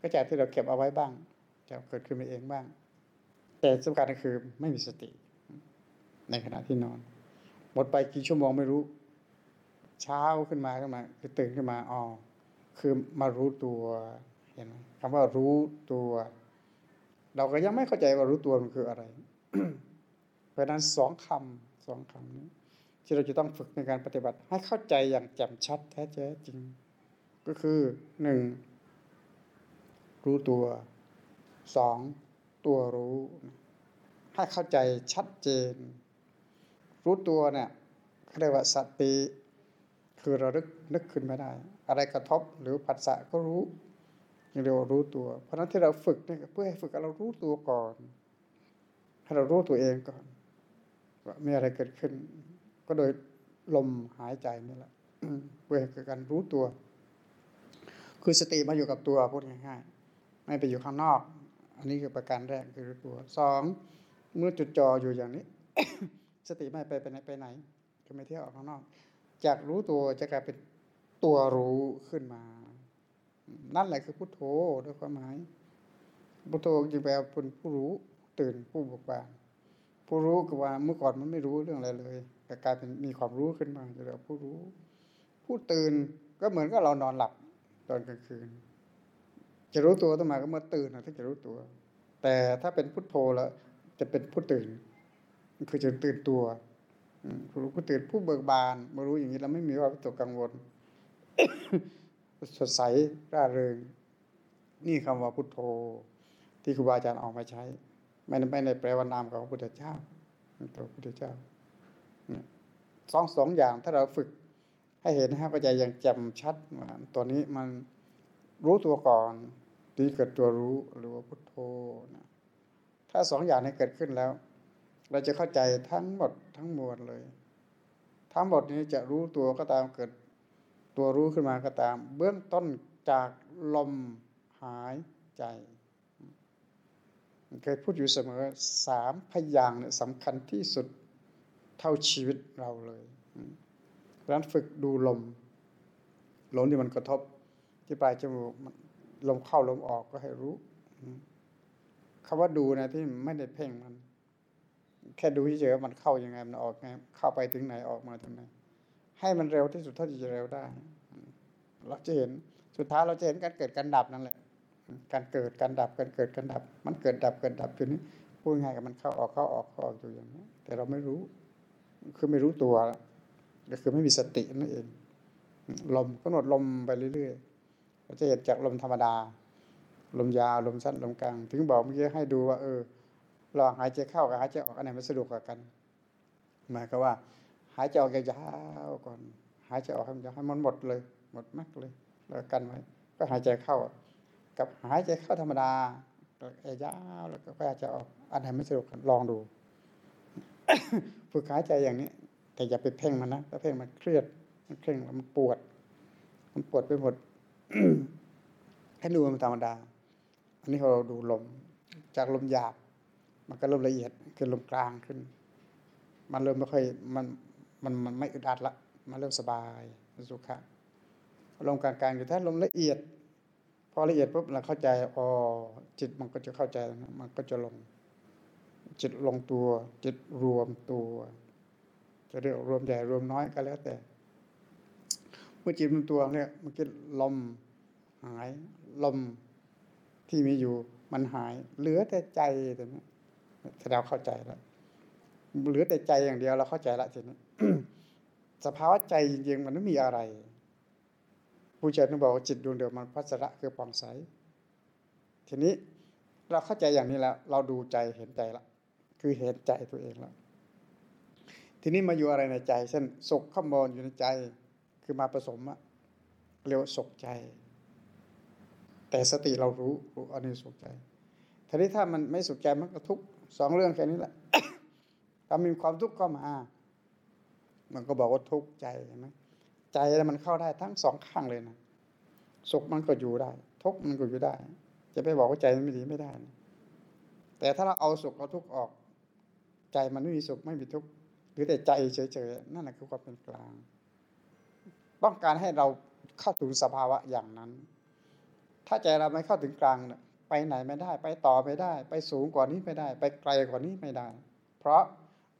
ก็จากที่เราเก็บเอาไว้บ้าง จะเกิดขึ้นมาเองบ้าง แต่สำคัญก็คือไม่มีสติ ในขณะที่นอน หมดไปกี่ชั่วโมงไม่รู้ เช้าขึ้นมาขึ้นมา คือตื่นขึ้นมาอ๋อคือมารู้ตัวเห็นไหมคำว่ารู้ตัว เราก็ยังไม่เข้าใจว่ารู้ตัวมันคืออะไร เพราะนั้นสองคำสองคำนี้ที่เราจะต้องฝึกในการปฏิบัติให้เข้าใจอย่างแจ่มชัดแท้แจริง ก็คือหนึ่งรู้ตัวสองตัวรู้ให้เข้าใจชัดเจน รู้ตัวเนี่ยเรียกว่าสติคือเราลึกนึกขึ้นไม่ได้ อะไรกระทบหรือผัสสะก็รู้ยังเรียกว่ารู้ตัว เพราะนั้นที่เราฝึกเนี่ยเพื่อให้ฝึกเรารู้ตัวก่อน ให้เรารู้ตัวเองก่อน ว่ามีอะไรเกิดขึ้น ก็โดยลมหายใจนี่แหละเพื่อให้เกิดการรู้ตัว คือสติมาอยู่กับตัวพูดง่ายๆไม่ไปอยู่ข้างนอก อันนี้คือประการแรกคือรู้ตัวสองเมื่อจุดจออยู่อย่างนี้ สติไม่ไปไปไหนไปไหนก็ไม่เที่ยวออกข้างนอก จากรู้ตัวจะกลายเป็นตัวรู้ขึ้นมา นั่นแหละคือพุทโธด้วยความหมายพุทโธจริงแปลว่าเป็นผู้รู้ตื่นผู้บิกบาน ผู้รู้ก็ว่าเมื่อก่อนมันไม่รู้เรื่องอะไรเลยแต่กลายเป็นมีความรู้ขึ้นมาจะเรียกผู้รู้ ผู้ตื่นก็เหมือนกับเรานอนหลับตอนกลางคืน จะรู้ตัวต้องมาก็เมื่อตื่นนะถ้าจะรู้ตัว แต่ถ้าเป็นพุทโธแล้วจะเป็นผู้ตื่นคือจะตื่นตัวผู้รู้ผู้ตื่นผู้เบิกบานมารู้อย่างนี้เราไม่มีว่าตกกังวลสดใสร่าเริง นี่คำว่าพุทโธ ที่ครูบาอาจารย์ออกมาใช้ ไม่ได้ไม่ได้แปลว่านามของพระพุทธเจ้าตัวพระพุทธเจ้าสองสองอย่างถ้าเราฝึกให้เห็นให้เข้าใจอย่างแจ่มชัดว่าตัวนี้มันรู้ตัวก่อนที่เกิดตัวรู้หรือว่าพุทโธนะถ้าสองอย่างนี้เกิดขึ้นแล้ว เราจะเข้าใจทั้งหมดทั้งมวลเลย ทั้งหมดนี้จะรู้ตัวก็ตามเกิดตัวรู้ขึ้นมาก็ตาม เบื้องต้นจากลมหายใจ เคยพูดอยู่เสมอสามพยางเนี่ยสำคัญที่สุดเท่าชีวิตเราเลยเพรานั้นฝึกดูลม ลมที่มันกระทบ ที่ปลายจมูกลมเข้าลมออกก็ให้รู้คำว่าดูนะที่ไม่ได้เพ่งมัน แค่ดูเฉยๆมันเข้ายังไงมันออกไงเข้าไปถึงไหนออกมาถึงไหนให้มันเร็วที่สุดเท่าที่จะเร็วได้ เราจะเห็นสุดท้ายเราจะเห็นการเกิดการดับนั่นแหละ การเกิดการดับการเกิดการดับ มันเกิดดับเกิดดับอยู่นี้พูดง่ายกับมันเข้าออกเข้าออกเข้าออกอยู่อย่างนี้ แต่เราไม่รู้ คือไม่รู้ตัวก็คือไม่มีสตินั่นเอง ลมก็หนดลมไปเรื่อยๆเราจะเห็นจากลมธรรมดา ลมยาวลมสั้นลมกลาง ถึงบอกเมื่อกี้ให้ดูว่า เออลองหายใจเข้ากับหายใจออกอันไหนมันสะดวกกว่ากันหมายก็ว่า หายใจออกยาวๆก่อน หายใจออกให้มันให้มันหมดเลย หมดมากเลย แล้วกันไว้ ก็หายใจเข้า กับหายใจเข้าธรรมดาแล้วยาวแล้วก็หายใจออกอันไหนไม่สะดวกลองดู ฝึกหายใจอย่างนี้ แต่อย่าไปเพ่งมันนะถ้าเพ่งมันเครียด มันเคร่งมันปวด มันปวดไปหมดให้ดูมันธรรมดา อันนี้เราดูลม จากลมหยาบ มันก็เริ่มละเอียดคือลมกลางขึ้น มันเริ่มไม่ค่อยมันมันมันไม่อึดอัดละ มันเริ่มสบายสุขะลมกลางๆอยู่ถ้าลมละเอียด พอละเอียดปุ๊บเราเข้าใจอ๋อจิตมันก็จะเข้าใจมันก็จะลง จิตลงตัว จิตรวมตัว จะเรียกรวมใหญ่รวมน้อยก็แล้วแต่ เมื่อจิตรวมตัวเนี่ยมันก็ลมหายลมที่มีอยู่มันหาย เหลือแต่ใจแต่นี้แสดงเข้าใจแล้วเหลือแต่ใจอย่างเดียวเราเข้าใจละทีนี้สภาวะใจจริงๆมันไม่มีอะไร ผู้เจ้าต้องบอกว่าจิตดวงเดียวมันพัสระคือปองใส ทีนี้เราเข้าใจอย่างนี้แล้ว เราดูใจเห็นใจละ คือเห็นใจตัวเองแล้ว ทีนี้มาอยู่อะไรในใจเช่นสุขข้ามอนอยู่ในใจ คือมาผสมอะเรียกว่าสุขใจ แต่สติเรารู้รู้อันนี้สุขใจทีนี้ถ้ามันไม่สุขใจมันก็ทุกสองเรื่องแค่นี้แหละถ้ามีความทุกข์เข้ามามันก็บอกว่าทุกข์ใจใช่ไหม ใจมันเข้าได้ทั้งสองข้างเลยนะสุขมันก็อยู่ได้ ทุกข์มันก็อยู่ได้ จะไปบอกว่าใจมันไม่ดีไม่ได้นะแต่ถ้าเราเอาสุขเอาทุกข์ออก ใจมันไม่มีสุขไม่มีทุกข์หรือแต่ใจเฉยๆนั่นแหละคือความเป็นกลาง ต้องการให้เราเข้าถึงสภาวะอย่างนั้น ถ้าใจเราไม่เข้าถึงกลางเนี่ยไปไหนไม่ได้ ไปต่อไม่ได้ ไปสูงกว่านี้ไม่ได้ ไปไกลกว่านี้ไม่ได้ เพราะ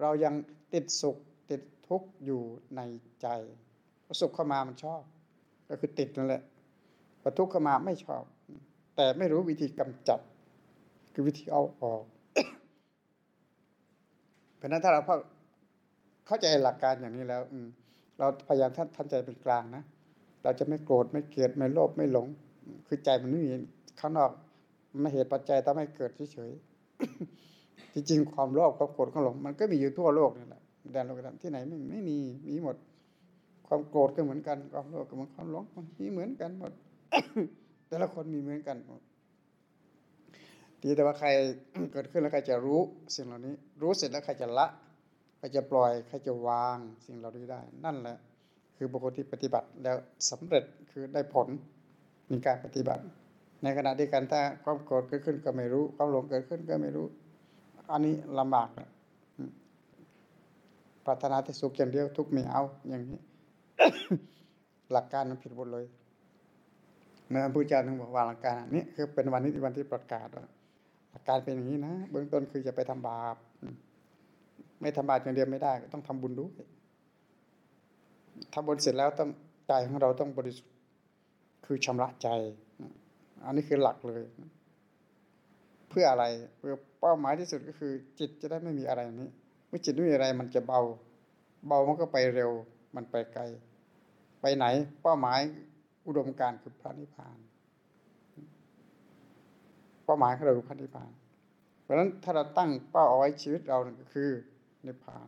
เรายังติดสุขติดทุกข์อยู่ในใจ สุขเข้ามามันชอบ ก็คือติดนั่นแหละพอทุกข์เข้ามาไม่ชอบ แต่ไม่รู้วิธีกำจัด คือวิธีเอาออกเพราะนั้นถ้าเราเข้าใจหลักการอย่างนี้แล้ว อืเราพยายามท่านท่านใจเป็นกลางนะเราจะไม่โกรธไม่เกลียดไม่โลภไม่หลง คือใจมันไม่มีข้างนอกไม่เหตุปัจจัยทำให้เกิดเฉยๆจริงๆความโลภความโกรธความหลง มันก็มีอยู่ทั่วโลกนี่แหละแดนโลกนั้นที่ไหนไม่ไม่มีมีหมด ความโกรธก็เหมือนกัน ความโลภก็เหมือนความหลงมีเหมือนกันหมด แต่ละคนมีเหมือนกันหมดทีแต่ว่าใครเกิดขึ้นแล้วใครจะรู้สิ่งเหล่านี้ รู้เสร็จแล้วใครจะละใครจะปล่อยใครจะวางสิ่งเหล่านี้ได้ นั่นแหละ คือบุคคลที่ปฏิบัติแล้วสำเร็จคือได้ผลในการปฏิบัติ ในขณะที่กันถ้าความโกรธเกิดขึ้นก็ไม่รู้ ความหลงเกิดขึ้นก็ไม่รู้ อันนี้ลำบากปรารถนาแต่สุขอย่างเดียวทุกไม่เอาอย่างนี้ หลักการมันผิดหมดเลยเมื่อพระเจ้าถึงบอกว่าหลักการนี้คือเป็นวันนี้วันที่ประกาศว่าหลักการเป็นอย่างนี้นะเบื้องต้นคือจะไปทำบาปไม่ทำบาปอย่างเดียวไม่ได้ต้องทำบุญด้วยทำบุญเสร็จแล้วต้องใจของเราต้องบริสุทธิ์ คือชำระใจ อันนี้คือหลักเลย เพื่ออะไรเพื่อเป้าหมายที่สุดก็คือ จิตจะได้ไม่มีอะไรนี้ เมื่อจิตไม่มีอะไรมันจะเบา เบามันก็ไปเร็ว มันไปไกล ไปไหนเป้าหมายอุดมการคือพระนิพพาน เป้าหมายของเราคือพระนิพพาน เพราะฉะนั้นถ้าเราตั้งเป้าเอาไว้ชีวิตเราก็คือนิพพาน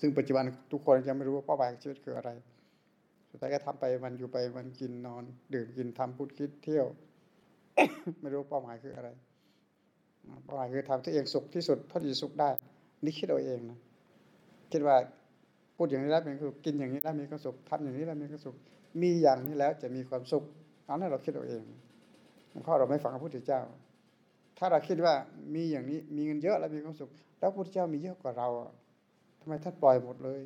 ซึ่งปัจจุบันทุกคนยังไม่รู้ว่าเป้าหมายชีวิตคืออะไร สุดท้ายก็ทำไปมันอยู่ไปมันกินนอน ดื่มกินทำพูดคิดเที่ยว ไม่รู้เป้าหมายคืออะไรเป้าหมายคือทำตัวเองสุขที่สุดเท่าที่สุขได้ นี่คิดเอาเองนะคิดว่า พูดอย่างนี้แล้วมีความสุขกินอย่างนี้แล้วมีความสุขทำอย่างนี้แล้วมีความสุขมีอย่างนี้แล้วจะมีความสุขอานั้นเราคิดเอาเองเพราเราไม่ฟังพระพุทธเจ้า ถ้าเราคิดว่ามีอย่างนี้มีเงินเยอะแล้วมีความสุข แล้วพระพุทธเจ้ามีเยอะกว่าเราทำไมท่านปล่อยหมดเลย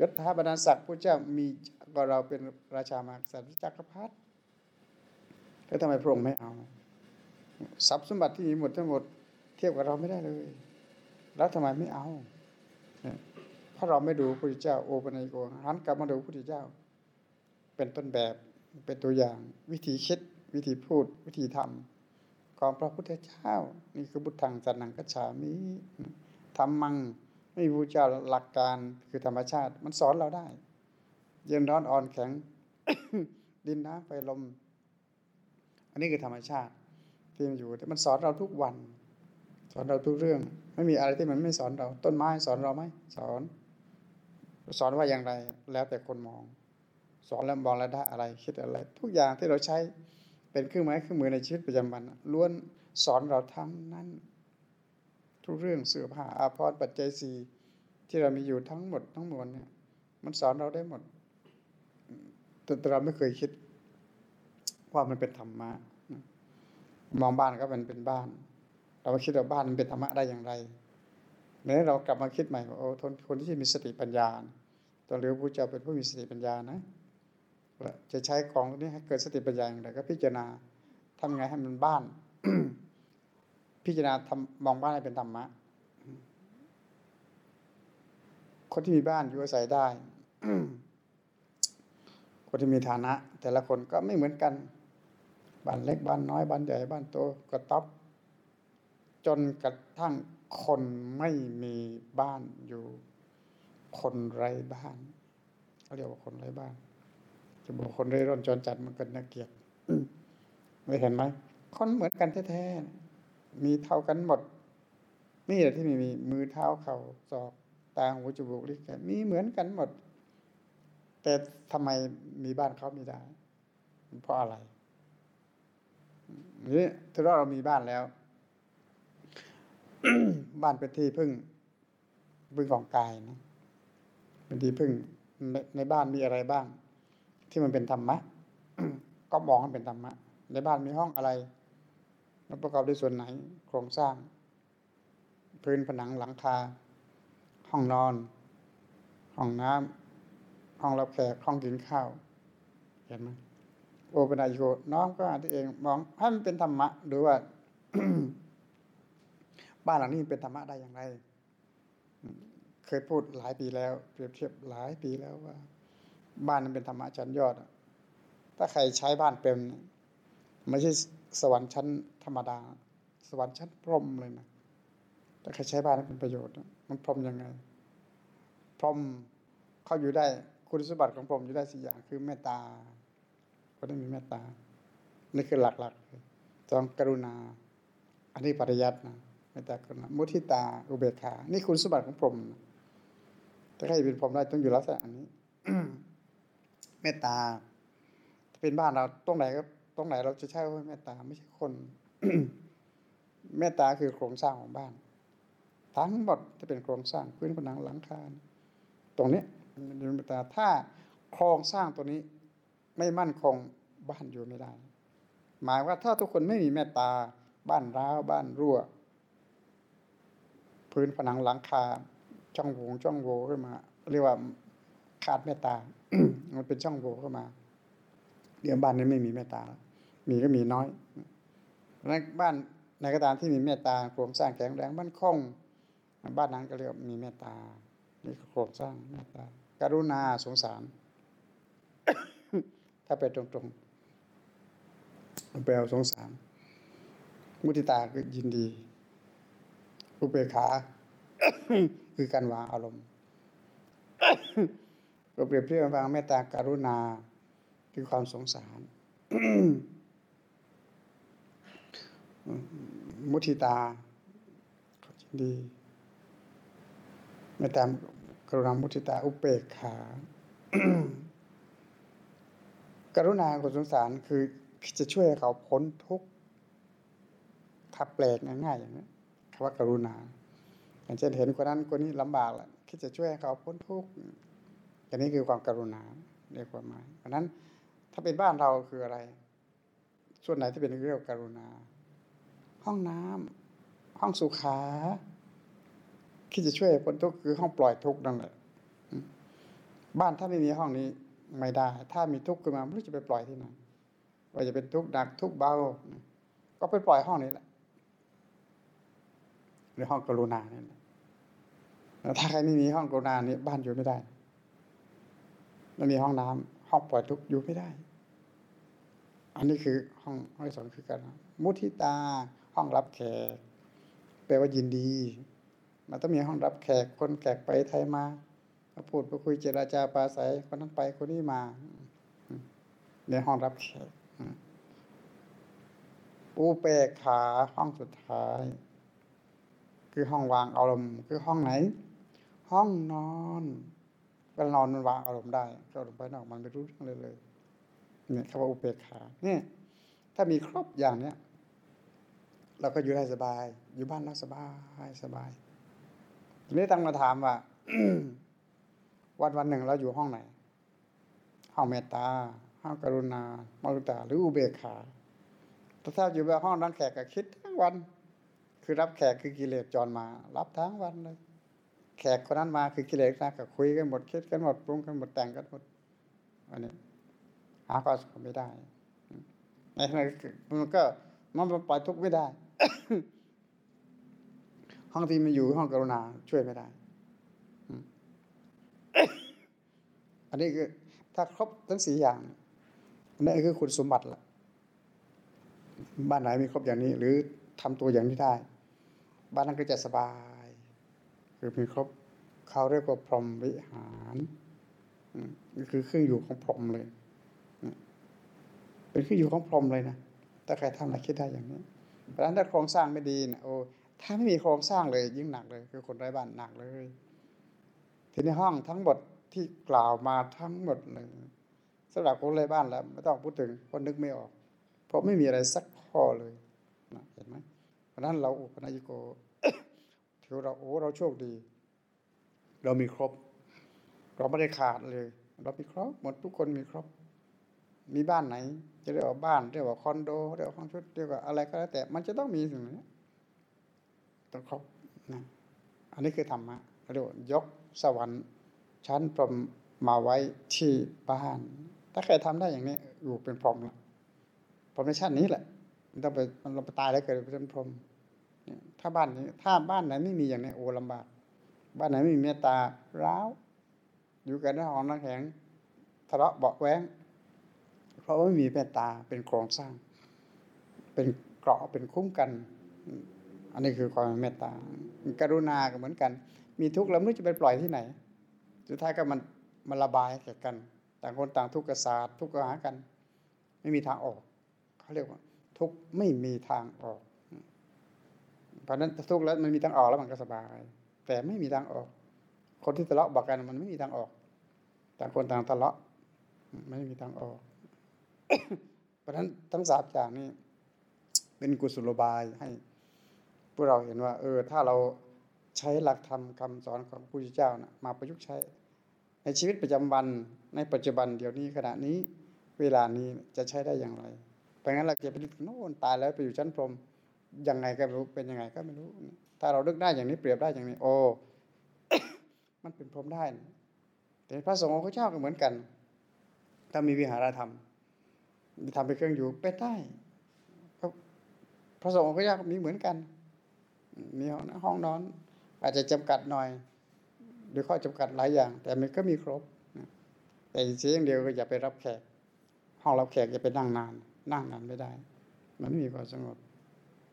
ยศถาบรรดาศักดิ์พระเจ้ามีกว่าเราเป็นราชามากษัตริย์จักรพรรดิแล้วทำไมพระองค์ไม่เอาทรัพย์สมบัติที่มีหมดทั้งหมด เทียบกับเราไม่ได้เลย แล้วทำไมไม่เอา เพราะเราไม่ดูพระพุทธเจ้าโอปัญโกหันกลับมาดูพระพุทธเจ้า เป็นต้นแบบเป็นตัวอย่าง วิธีคิด วิธีพูด วิธีทำของพระพุทธเจ้า นี่คือบุตรทางสันนังกัจฉามิทำมังไม่มีพระเจ้าหลักการคือธรรมชาติ มันสอนเราได้ เย็นร้อนอ่อนแข็ง ดินน้ำไฟลม อันนี้คือธรรมชาติที่มันอยู่แต่มันสอนเราทุกวัน สอนเราทุกเรื่อง ไม่มีอะไรที่มันไม่สอนเรา ต้นไม้สอนเราไหมสอน สอนว่าอย่างไรแล้วแต่คนมอง สอนแล้วมองแล้วได้อะไรคิดอะไร ทุกอย่างที่เราใช้เป็นเครื่องไม้เครื่องมือในชีวิตประจำวันล้วนสอนเราทำนั้น ทุกเรื่องเสื้อผ้าอาภรณ์ปัจจัยสี่ที่เรามีอยู่ทั้งหมดทั้งมวลเนี่ยมันสอนเราได้หมดแต่เราไม่เคยคิดว่ามันเป็นธรรมะมองบ้านก็เป็นเป็นบ้าน เราคิดว่าบ้านมันเป็นธรรมะได้อย่างไร เมื่อเรากลับมาคิดใหม่ว่าโอ้ทนคนที่มีสติปัญญาต้องเรียกพระเจ้าเป็นผู้มีสติปัญญานะจะใช้ของนี้ให้เกิดสติปัญญาอย่างไรก็พิจารณาทำไงให้มันบ้าน พิจารณาทำมองบ้านให้เป็นธรรมะ คนที่มีบ้านอยู่อาศัยได้คนที่มีฐานะ แต่ละคนก็ไม่เหมือนกันบ้านเล็กบ้านน้อยบ้านใหญ่บ้านโตกระต๊อบจนกระทั่ง คนไม่มีบ้านอยู่ คนไร้บ้านเขาเรียกว่าคนไร้บ้าน จะบอกคนไร้ร่อนจรจัดมันเป็นนักเกียรติไม่เห็นไหมคนเหมือนกันแท้ๆมีเท่ากันหมด นี่แหละที่มีมีมือเท้าเข่าศอกตาหูจมูกลิ้นกายมีเหมือนกันหมด แต่ทำไมมีบ้านเขาไม่ได้เพราะอะไรนี่ถ้าเรามีบ้านแล้ว บ้านเป็นที่พึ่งพึ่งของกายนะเป็นที่พึ่งในในบ้านมีอะไรบ้าง ที่มันเป็นธรรมะก็มองมันเป็นธรรมะ ในบ้านมีห้องอะไร มันประกอบด้วยส่วนไหน โครงสร้าง พื้นผนังหลังคา ห้องนอน ห้องน้ำห้องรับแขกห้องกินข้าว เห็นไหมโอปนายโยน้องก็อ่านตัวเอง มองให้มันเป็นธรรมะดูว่า บ้านหลังนี้เป็นธรรมะได้อย่างไร เคยพูดหลายปีแล้ว เปรียบเทียบหลายปีแล้วว่า บ้านนั้นเป็นธรรมะชั้นยอด ถ้าใครใช้บ้านเป็นไม่ใช่สวรรค์ชั้นธรรมดา สวรรค์ชั้นพรหมเลยนะแต่ใครใช้บ้านเป็นประโยชน์ มันพรหมยังไง พรหมเขาอยู่ได้คุณสมบัติของพรหมอยู่ได้สี่อย่างคือเมตตา ก็ได้มีเมตตา นี่คือหลักๆสองกรุณา อันนี้ปริยัตินะ มตตากรุณามุทิตา อุเบกขา นี่คุณสมบัติของพรหมถ้าใครเป็นพรหมได้ต้องอยู่ลักษณะนี้เมตตาถ้าเป็นบ้านเราตรงไหนก็ตรงไหนเราจะใช้ว่าเมตตาไม่ใช่คนเมตตาคือโครงสร้างของบ้าน ทั้งหมดจะเป็นโครงสร้างพื้นผนังหลังคาตรงนี้เป็นเมตตาถ้าโครงสร้างตัวนี้ ไม่มั่นคงบ้านอยู่ไม่ได้ หมายว่าถ้าทุกคนไม่มีเมตตาบ้านร้าวบ้านรั่ว พื้นผนังหลังคาช่องโหว่ช่องโหว่ขึ้นมา เรียกว่าขาดเมตตา มันเป็นช่องโหว่เข้ามาเดี๋ยวบ้านนี้ไม่มีเมตตาแล้วมีก็มีน้อยเพราะฉะนั้นบ้านในกระดานที่มีเมตตาโครงสร้างแข็งแรงมั่นคงบ้านนั้นก็เรียกมีเมตตานี่คือโครงสร้างเมตตากรุณาสงสาร ถ้าไปตรงๆแปลว่าสงสารมุติตาคือยินดี อุเบกขา คือการวางอารมณ์ก็เปรียบเทียบวางเมตตาการุณาคือความสงสาร มุทิตาดีเมตตากรุณามุทิตาอุเบกขา กรุณากับสงสารคือจะช่วยเขาพ้นทุกข์ถ้าแปลกง่ายๆอย่างนี้ คำว่ากรุณา อย่างเช่นเห็นคนนั้นคนนี้ลำบากแหละคิดจะช่วยเขาพ้นทุกข์อันนี้คือความกรุณาในความหมายเพราะนั้นถ้าเป็นบ้านเราคืออะไร ส่วนไหนที่เป็นเรื่องกรุณา ห้องน้ำห้องสุขาคิดจะช่วยพ้นทุกข์คือห้องปล่อยทุกข์นั่นแหละบ้านถ้าไม่มีห้องนี้ไม่ได้ ถ้ามีทุกข์ขึ้นมาไม่รู้จะไปปล่อยที่ไหนว่าจะเป็นทุกข์หนักทุกข์เบา ก็ไปปล่อยห้องนี้แหละ ในห้องกรุณาเนี่ยแล้วถ้าใครไม่มีห้องกรุณาเนี่ยบ้านอยู่ไม่ได้ไม่มีห้องน้ำห้องปล่อยทุกอยู่ไม่ได้ อันนี้คือห้องห้องสองคือการมุทิตา ห้องรับแขกแปลว่ายินดี มันต้องมีห้องรับแขก คนแขกไปไทยมาพูดมาคุยเจราจาปราศัยคนนั้นไปคนนี้มาในห้องรับแขกอุเปกขาห้องสุดท้าย คือห้องวางอารมณ์ คือห้องไหน ห้องนอนเวลานอนมันวางอารมณ์ได้ก็ลงไปนอกมันไม่รู้เรื่องเลยเลยเนี่ยคำว่าอุเปกขาเนี่ยถ้ามีครบอย่างเนี้ยเราก็อยู่ได้สบาย อยู่บ้านเราสบายสบายทีนี้ตั้งมาถามว่าวันวันหนึ่งเราอยู่ห้องไหน ห้องเมตตา ห้องกรุณามุตตาหรืออุเบกขาถ้าถ้าอยู่แบบห้องรับแขกก็คิดทั้งวัน คือรับแขกคือกิเลสจรมา รับทั้งวันเลย แขกคนนั้นมาคือกิเลสนะก็คุยกันหมดคิดกันหมดปรุงกันหมดแต่งกันหมดอันนี้หาความสุขไม่ได้ในขณะมันก็มันปล่อยทุกข์ไม่ได้ ห้องที่มาอยู่ห้องกรุณาช่วยไม่ได้อันนี้คือ ถ้าครบทั้งสี่อย่างอันนี้คือคุณสมบัติละบ้านไหนมีครบอย่างนี้ หรือทำตัวอย่างนี้ได้ บ้านนั้นก็จะสบาย คือมีครบเขาเรียกว่าพรหมวิหารนี่คือเครื่องอยู่ของพรหมเลย เป็นเครื่องอยู่ของพรหมเลยนะถ้าใครทำอะไรคิดได้อย่างนี้เพราะฉะนั้นถ้าโครงสร้างไม่ดีนะโอ้ถ้าไม่มีโครงสร้างเลย ยิ่งหนักเลย คือคนไร้บ้านหนักเลย ทีในห้องทั้งหมดที่กล่าวมาทั้งหมดเลยสำหรับคนไร้บ้านแล้ว ไม่ต้องพูดถึงเพราะนึกไม่ออก เพราะไม่มีอะไรสักข้อเลยเห็นไหม ราะนั้นเราอุปนัยโกถือเราโอ้เราโชคดี เรามีครบ เราไม่ได้ขาดเลย เรามีครบหมดทุกคนมีครบ มีบ้านไหน จะเรียกว่าบ้านเรียกว่าคอนโดเรียกว่าห้องชุดเรียกว่าอะไรก็แล้วแต่ มันจะต้องมีสิ่งนี้ต้องครบนะอันนี้คือธรรมะเรียกว่ายกสวรรค์ชั้นพรมมาไว้ที่บ้าน ถ้าใครทำได้อย่างนี้อยู่เป็นพรหมล้วพรหมในชาตินี้แหละ มันต้องไปมันเราไปตายแล้วเกิดเป็นพรหมถ้าบ้านนี้ถ้าบ้านไหนไม่มีอย่างนี้โอ้ลำบากบ้านไหนไม่มีเมตตาร้าวอยู่กันในห้องนั่งแข็งทะเลาะเบาแว้ง เพราะว่าไม่มีเมตตาเป็นโครงสร้าง เป็นเกราะเป็นคุ้มกัน อันนี้คือความเมตตา กรุณาก็เหมือนกัน มีทุกข์แล้วไม่รู้จะไปปล่อยที่ไหน สุดท้ายก็มันมันระบายแก่กัน ต่างคนต่างทุกข์กระสาดทุกข์กหากัน ไม่มีทางออกเขาเรียกว่า ทุกข์ไม่มีทางออก เพราะนั้นทุกข์แล้วมันมีทางออกแล้วมันก็สบาย แต่ไม่มีทางออก คนที่ทะเลาะบอกกันมันไม่มีทางออก ต่างคนต่างทะเลาะไม่มีทางออก เพราะนั้นทั้งสามอย่างนี้ เป็นกุศโลบายให้พวกเราเห็นว่า เออ ถ้าเราใช้หลักธรรมคาสอนของพระพุทธเจ้านะมาประยุกต์ใช้ ในชีวิตประจำวันในปัจจุบันเดี๋ยวนี้ขณะนี้ เวลานี้จะใช้ได้อย่างไร ราะงั้นเราจะไปนึกโน่นตายแล้วไปอยู่ชั้นพรหมยังไงก็ไม่รู้เป็นยังไงก็ไม่รู้ ถ้าเราเลือกได้อย่างนี้เปรียบได้อย่างนี้ โอ้มันเป็นพรหมได้ แต่พระสงฆ์ของพระเจ้าก็เหมือนกัน ถ้ามีวิหารธรรม มีทำเป็นเครื่องอยู่ไปได้พระสงฆ์พระเจ้ามีเหมือนกัน มีห้องนอน อาจจะจำกัดหน่อยหรือข้อจำกัดหลายอย่าง แต่มันก็มีครบแต่เสียอย่างเดียวก็อย่าไปรับแขก ห้องรับแขกอย่าไปนั่งนาน นั่งนานไม่ได้ มันไม่มีความสงบ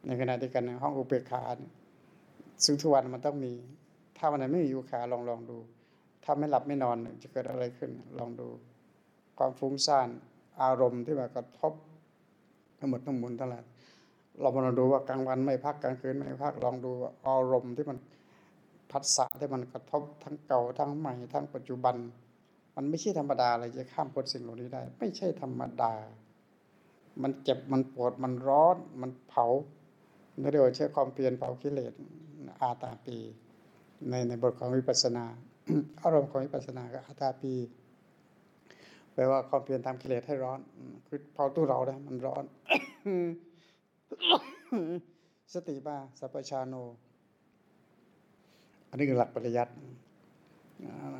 ในขณะเดียวกันในห้องอุเบกขาซึ่งทุกวันมันต้องมี ถ้าวันไหนไม่มีอุเบกขาลองลองดูถ้าไม่หลับไม่นอนจะเกิดอะไรขึ้น ลองดู ความฟุ้งซ่านอารมณ์ที่มากระทบทั้งหมดทั้งมวลทั้งหลายเรามาลองดูว่ากลางวันไม่พักกลางคืนไม่พักลองดูอารมณ์ที่มันพัฒสะที่มันกระทบทั้งเก่าทั้งใหม่ทั้งปัจจุบัน มันไม่ใช่ธรรมดาอะไรจะข้ามพ้นสิ่งเหล่านี้ได้ ไม่ใช่ธรรมดา มันเจ็บมันปวดมันร้อนมันเผาไม่ได้ว่าใช้ความเพียรเผากิเลสอาตาปี ในในบทของวิปัสสนาอารมณ์ของวิปัสสนาก็อาตาปีแปลว่าความเพียรทำกิเลสให้ร้อน คือเผาตู้เราได้มันร้อนสติบ้าสัพชาโน อันนี้คือหลักปริยัติ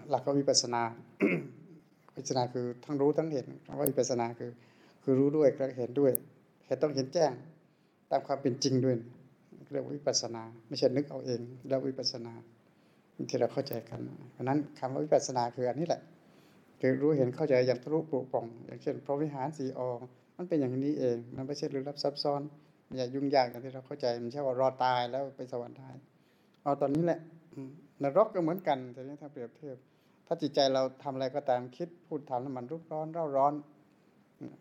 หลักก็วิปัสนาวิปัสนาคือทั้งรู้ทั้งเห็นว่าวิปัสนาคือ คือรู้ด้วยก็เห็นด้วย เห็นต้องเห็นแจ้ง ตามความเป็นจริงด้วยเรียกวิปัสนา ไม่ใช่นึกเอาเองเรียกวิปัสนาที่เราเข้าใจกันเพราะนั้นคำว่าวิปัสนาคืออันนี้แหละ คือรู้เห็นเข้าใจอย่างทะลุปลุกป่อง อย่างเช่น พระวิหารสีอองมันเป็นอย่างนี้เอง มันไม่ใช่ลึกลับซับซ้อนอย่ายุ่งยากอย่างที่เราเข้าใจมันใช่ว่ารอตายแล้วไปสวรรค์ได้เอาตอนนี้แหละนรกก็เหมือนกันแต่นี้ถ้าเปรียบเทียบ ถ้าจิตใจเราทำอะไรก็ตามคิดพูดทำแล้วมันรุกร้อนเร่าร้อน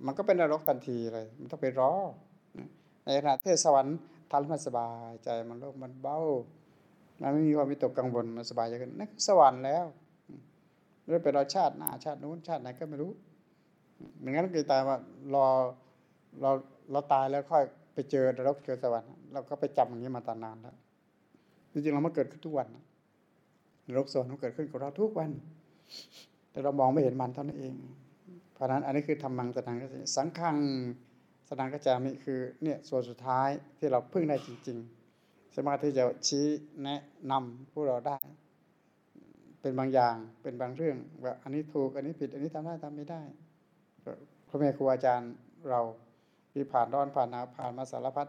มันก็เป็นนรกทันทีเลย มันต้องไปรอในขณะเทศสวรรค์ทำให้มันสบายใจมันโล่งมันเบามันไม่มีความวิตกกังวลมันสบายใจกันนั่นสวรรค์แล้วไม่ได้เป็นรอชาติหน้าชาตินู้นชาติไหนก็ไม่รู้เหมือนกันก็ตายว่ารอเราเราตายแล้วค่อยไปเจอนรกเจอสวรรค์เราก็ไปจำอย่างนี้มาตานานแล้วจริงๆเรามาเกิดขึ้นทุกวันนรกสวรรค์มันเกิดขึ้นกับเราทุกวัน แต่เรามองไม่เห็นมันเท่านั้นเอง ราะนั้นอันนี้คือธรรมังสนังกจสังขังสนังกจามิคือเนี่ยส่วนสุดท้ายที่เราพึ่งได้จริง ๆ สามารถที่จะชี้แนะนำพวกเราได้ เป็นบางอย่างเป็นบางเรื่องว่าอันนี้ถูกอันนี้ผิด อันนี้ทำได้ทำไม่ได้พระแม่ครูอาจารย์เราที่ผ่านร้อนผ่านหนาวผ่านมาสารพัด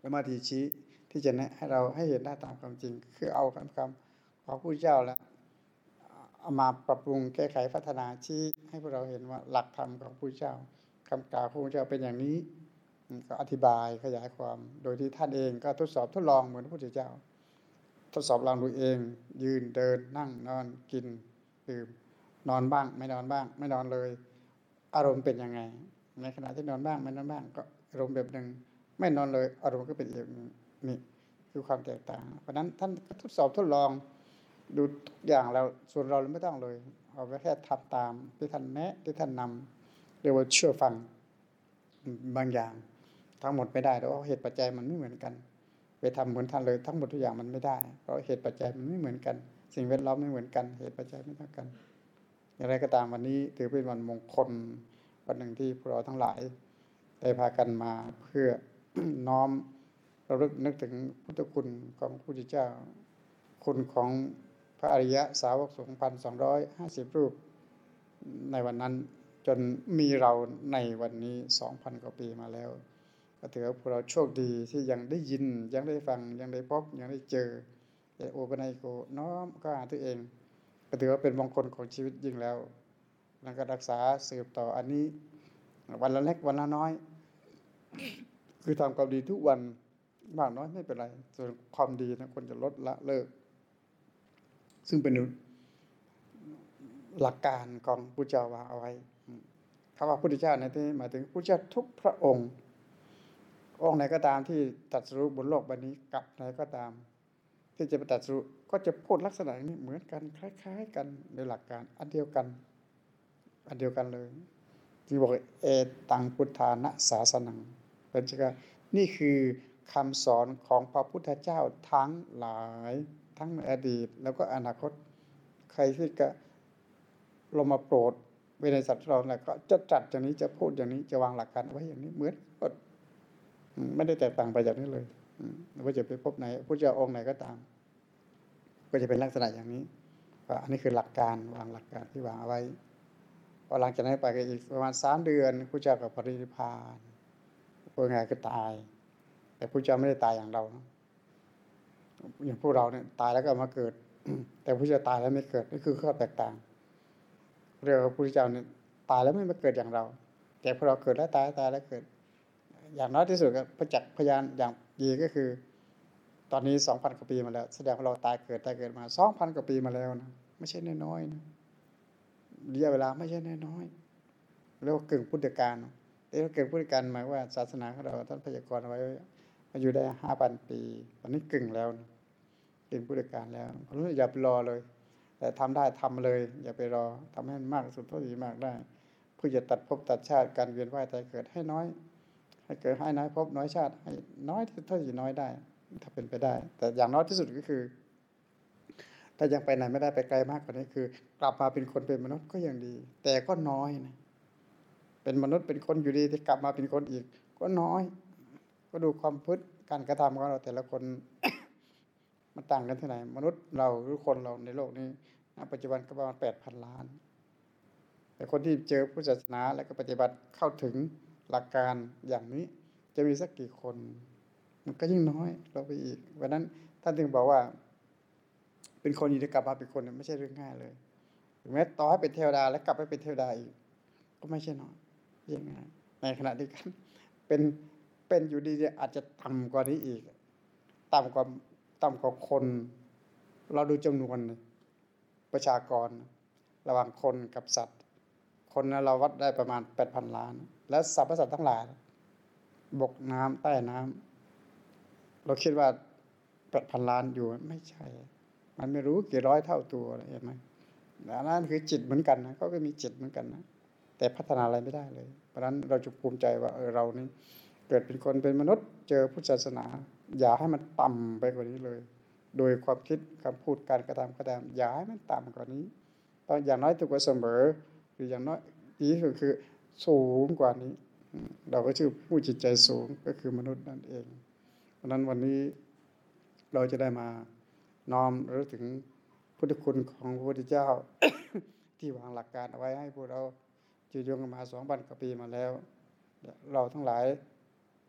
แล้วมาทีชี้ที่จะแนะให้เราให้เห็นได้ตามความจริง คือเอาคำคำของผู้เจ้าแล้ว เอามาปรับปรุงแก้ไขพัฒนาชี้ให้พวกเราเห็นว่าหลักธรรมของผู้เจ้าคำกล่าวของผู้เจ้าเป็นอย่างนี้ก็อธิบายขยายความ โดยที่ท่านเองก็ทดสอบทดลองเหมือนพระพุทธเจ้า ทดสอบลองดูเอง ยืนเดินนั่งนอนกินดื่มนอนบ้าง ไม่นอนบ้าง ไม่นอนเลย อารมณ์เป็นยังไง ในขณะที่นอนบ้างไม่นอนบ้าง ก็อารมณ์แบบหนึ่งไม่นอนเลย อารมณ์ก็เป็นอีกนี่คือความแตกต่าง เพราะนั้นท่านทดสอบทดลอง ดูทุกอย่างแล้วส่วนเราไม่ต้องเลยเอาไปแค่ทำตามที่ท่านแนะที่ท่านนำเรียกว่าเชื่อฟังบางอย่าง ทั้งหมดไม่ได้เพราะเหตุปัจจัยมันไม่เหมือนกัน ไปทำเหมือนท่านเลยทั้งหมดทุกอย่างมันไม่ได้ เพราะเหตุปัจจัยมันไม่เหมือนกัน สิ่งแวดล้อมไม่เหมือนกัน เหตุปัจจัยไม่เท่ากัน อย่างไรก็ตามวันนี้ถือเป็นวันมงคลวันหนึ่งที่พวกเราทั้งหลายได้พากันมาเพื่อน้อมราเลิกนึกถึงพุทธคุณของพระพุทธเจ้าคุณของ พระอริยะสาวกสงพันสองร้อยห้าสิบรูปในวันนั้นจนมีเราในวันนี้สองพันกว่าปีมาแล้ว ก็ถือว่าพวกเราโชคดีที่ยังได้ยินยังได้ฟังยังได้พบยังได้เจอโอปนัยโกน้อมก็หาตัวเองก็ถือว่าเป็นมงคลของชีวิตยิ่งแล้วแล้วก็รักษาสืบต่ออันนี้ วันละเล็กวันละน้อย คือทำความดีทุกวันมากน้อยไม่เป็นไร ส่วนความดีนะควรจะลดละเลิก ซึ่งเป็นหลักการของพุทธเจ้าวางเอาไว้คำว่าพุทธเจ้าในที่นี้หมายถึงพุทธเจ้าทุกพระองค์ องค์ไหนก็ตามที่ตัดสู้บนโลกใบนี้กับไหนก็ตาม ที่จะไปตัดสู้ก็จะพูดลักษณะนี้เหมือนกันคล้าย ๆ กันในหลักการอันเดียวกัน อันเดียวกันเลยที่บอกเอตังพุทธานะศาสนังเป็นจะกนี่คือคำสอนของพระพุทธเจ้าทั้งหลาย ทั้งในอดีต แล้วก็อนาคต ใครที่จะลงมาโปรดเวในสัตว์เราแล้วก็จะจัดอย่างนี้จะพูดอย่างนี้จะวางหลักการไว้อย่างนี้เหมือนกันไม่ได้แตกต่างไปจากนี้เลยว่าจะไปพบไหนพระเจ้าองค์ไหนก็ตาม ก็จะเป็นลักษณะอย่างนี้อันนี้คือหลักการวางหลักการที่วางเอาไว้พอหลังจากนั้นไปก็อีกประมาณสามเดือนพระเจ้ากับปรินิพานพวกไงก็ตาย แต่พระเจ้าไม่ได้ตายอย่างเรานะ อย่างพวกเราเนี่ยตายแล้วก็มาเกิด แต่พระเจ้าตายแล้วไม่เกิดนี่คือข้อแตกต่าง เรียกว่าพระพุทธเจ้าเนี่ยตายแล้วไม่มาเกิดอย่างเรา แต่พอเราเกิดแล้วตายตายแล้วเกิด อย่างน้อยที่สุดก็ประจักษ์พยานอย่างดีก็คือ ตอนนี้สองพันกว่าปีมาแล้ว แสดงว่าเราตายเกิดตายเกิดมาสองพันกว่าปีมาแล้วนะไม่ใช่น้อยๆนะระยะเวลาไม่ใช่น้อยๆเรียกว่ากึ่งพุทธกาลเรียกว่าเกึ่งพุทธกาลหมายว่าศาสนาของเราท่านพยากรณ์ไว้ มาอยู่ได้ห้าพันปี ตอนนี้กึ่งแล้วกึ่งพุทธกาลแล้วราะฉะนั้อย่าไปรอเลย แต่ทำได้ทำเลย อย่าไปรอทำให้มากสุดเท่าที่มากได้เพื่อจะตัดภพตัดชาติการเวียนว่ายตายเกิดให้น้อย ให้เกิดให้น้อยภพน้อยชาติ ให้น้อยเท่าที่น้อยได้ ถ้าเป็นไปได้ แต่อย่างน้อยที่สุดก็คือถ้ายังไปไหนไม่ได้ไปไกลมากกว่านี้คือ กลับมาเป็นคนเป็นมนุษย์ก็ยังดี แต่ก็น้อยนะเป็นมนุษย์เป็นคนอยู่ดีที่กลับมาเป็นคนอีก ก็น้อย ก็ดูความพฤติการกระทำของเราแต่ละคนมันต่างกันที่ไหน มนุษย์เราหรือคนเราในโลกนี้ปัจจุบันก็ประมาณแปดพันล้าน แต่คนที่เจอพุทธศาสนาแล้วก็ปฏิบัติเข้าถึงหลักการอย่างนี้ จะมีสักกี่คน มันก็ยิ่งน้อยเราไปอีกเพราะนั้นท่านจึงบอกว่า เป็นคนอยู่ที่กลับมาเป็นคนไม่ใช่เรื่องง่ายเลยถึงแม้ต่อให้เป็นเทวดาแล้วกลับไปเป็นเทวดาอีกก็ไม่ใช่น้อยยังไงในขณะเดียวกันเป็น เป็นอยู่ดีๆอาจจะต่ำกว่านี้อีก ต่ำกว่าต่ำกว่าคน เราดูจำนวนประชากร ระหว่างคนกับสัตว์ คนนะเราวัดได้ประมาณแปดพันล้าน และสรรพสัตว์ทั้งหลายบกน้ำใต้น้ำเราคิดว่าแปดพันล้านอยู่ไม่ใช่ มันไม่รู้กี่ร้อยเท่าตัวเห็นไหมนั่นคือจิตเหมือนกันนะเขาก็มีจิตเหมือนกันนะแต่พัฒนาอะไรไม่ได้เลย เพราะฉะนั้นเราจะภูมิใจว่าเออเรานี่ เกิดเป็นคนเป็นมนุษย์ เจอพุทธศาสนา อย่าให้มันต่ำไปกว่านี้เลย โดยความคิดคำพูดการกระทำกระทำอย่าให้มันต่ำกว่านี้ต้องอย่างน้อยถูกกว่าเสมอหรืออย่างน้อยดีที่สุดคือสูงกว่านี้ เราก็ชื่อผู้จิตใจสูงก็คือมนุษย์นั่นเองเพราะนั้นวันนี้เราจะได้มาน้อมรู้ถึงพุทธคุณของพระพุทธเจ้า ที่วางหลักการเอาไว้ให้พวกเราจืดยงกันมาสองพันกว่าปีมาแล้ว เราทั้งหลาย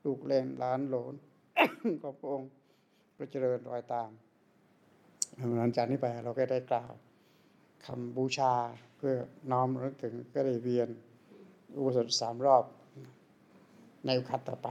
ลูกเลนล้านหลนขอพระองค์ก็เจริญรอยตามหลังจากนี้ไปเราก็ได้กล่าวคำบูชาเพื่อน้อมรึกถึงก็ได้เวียนอุโบทสามรอบในโอกาสต่อไป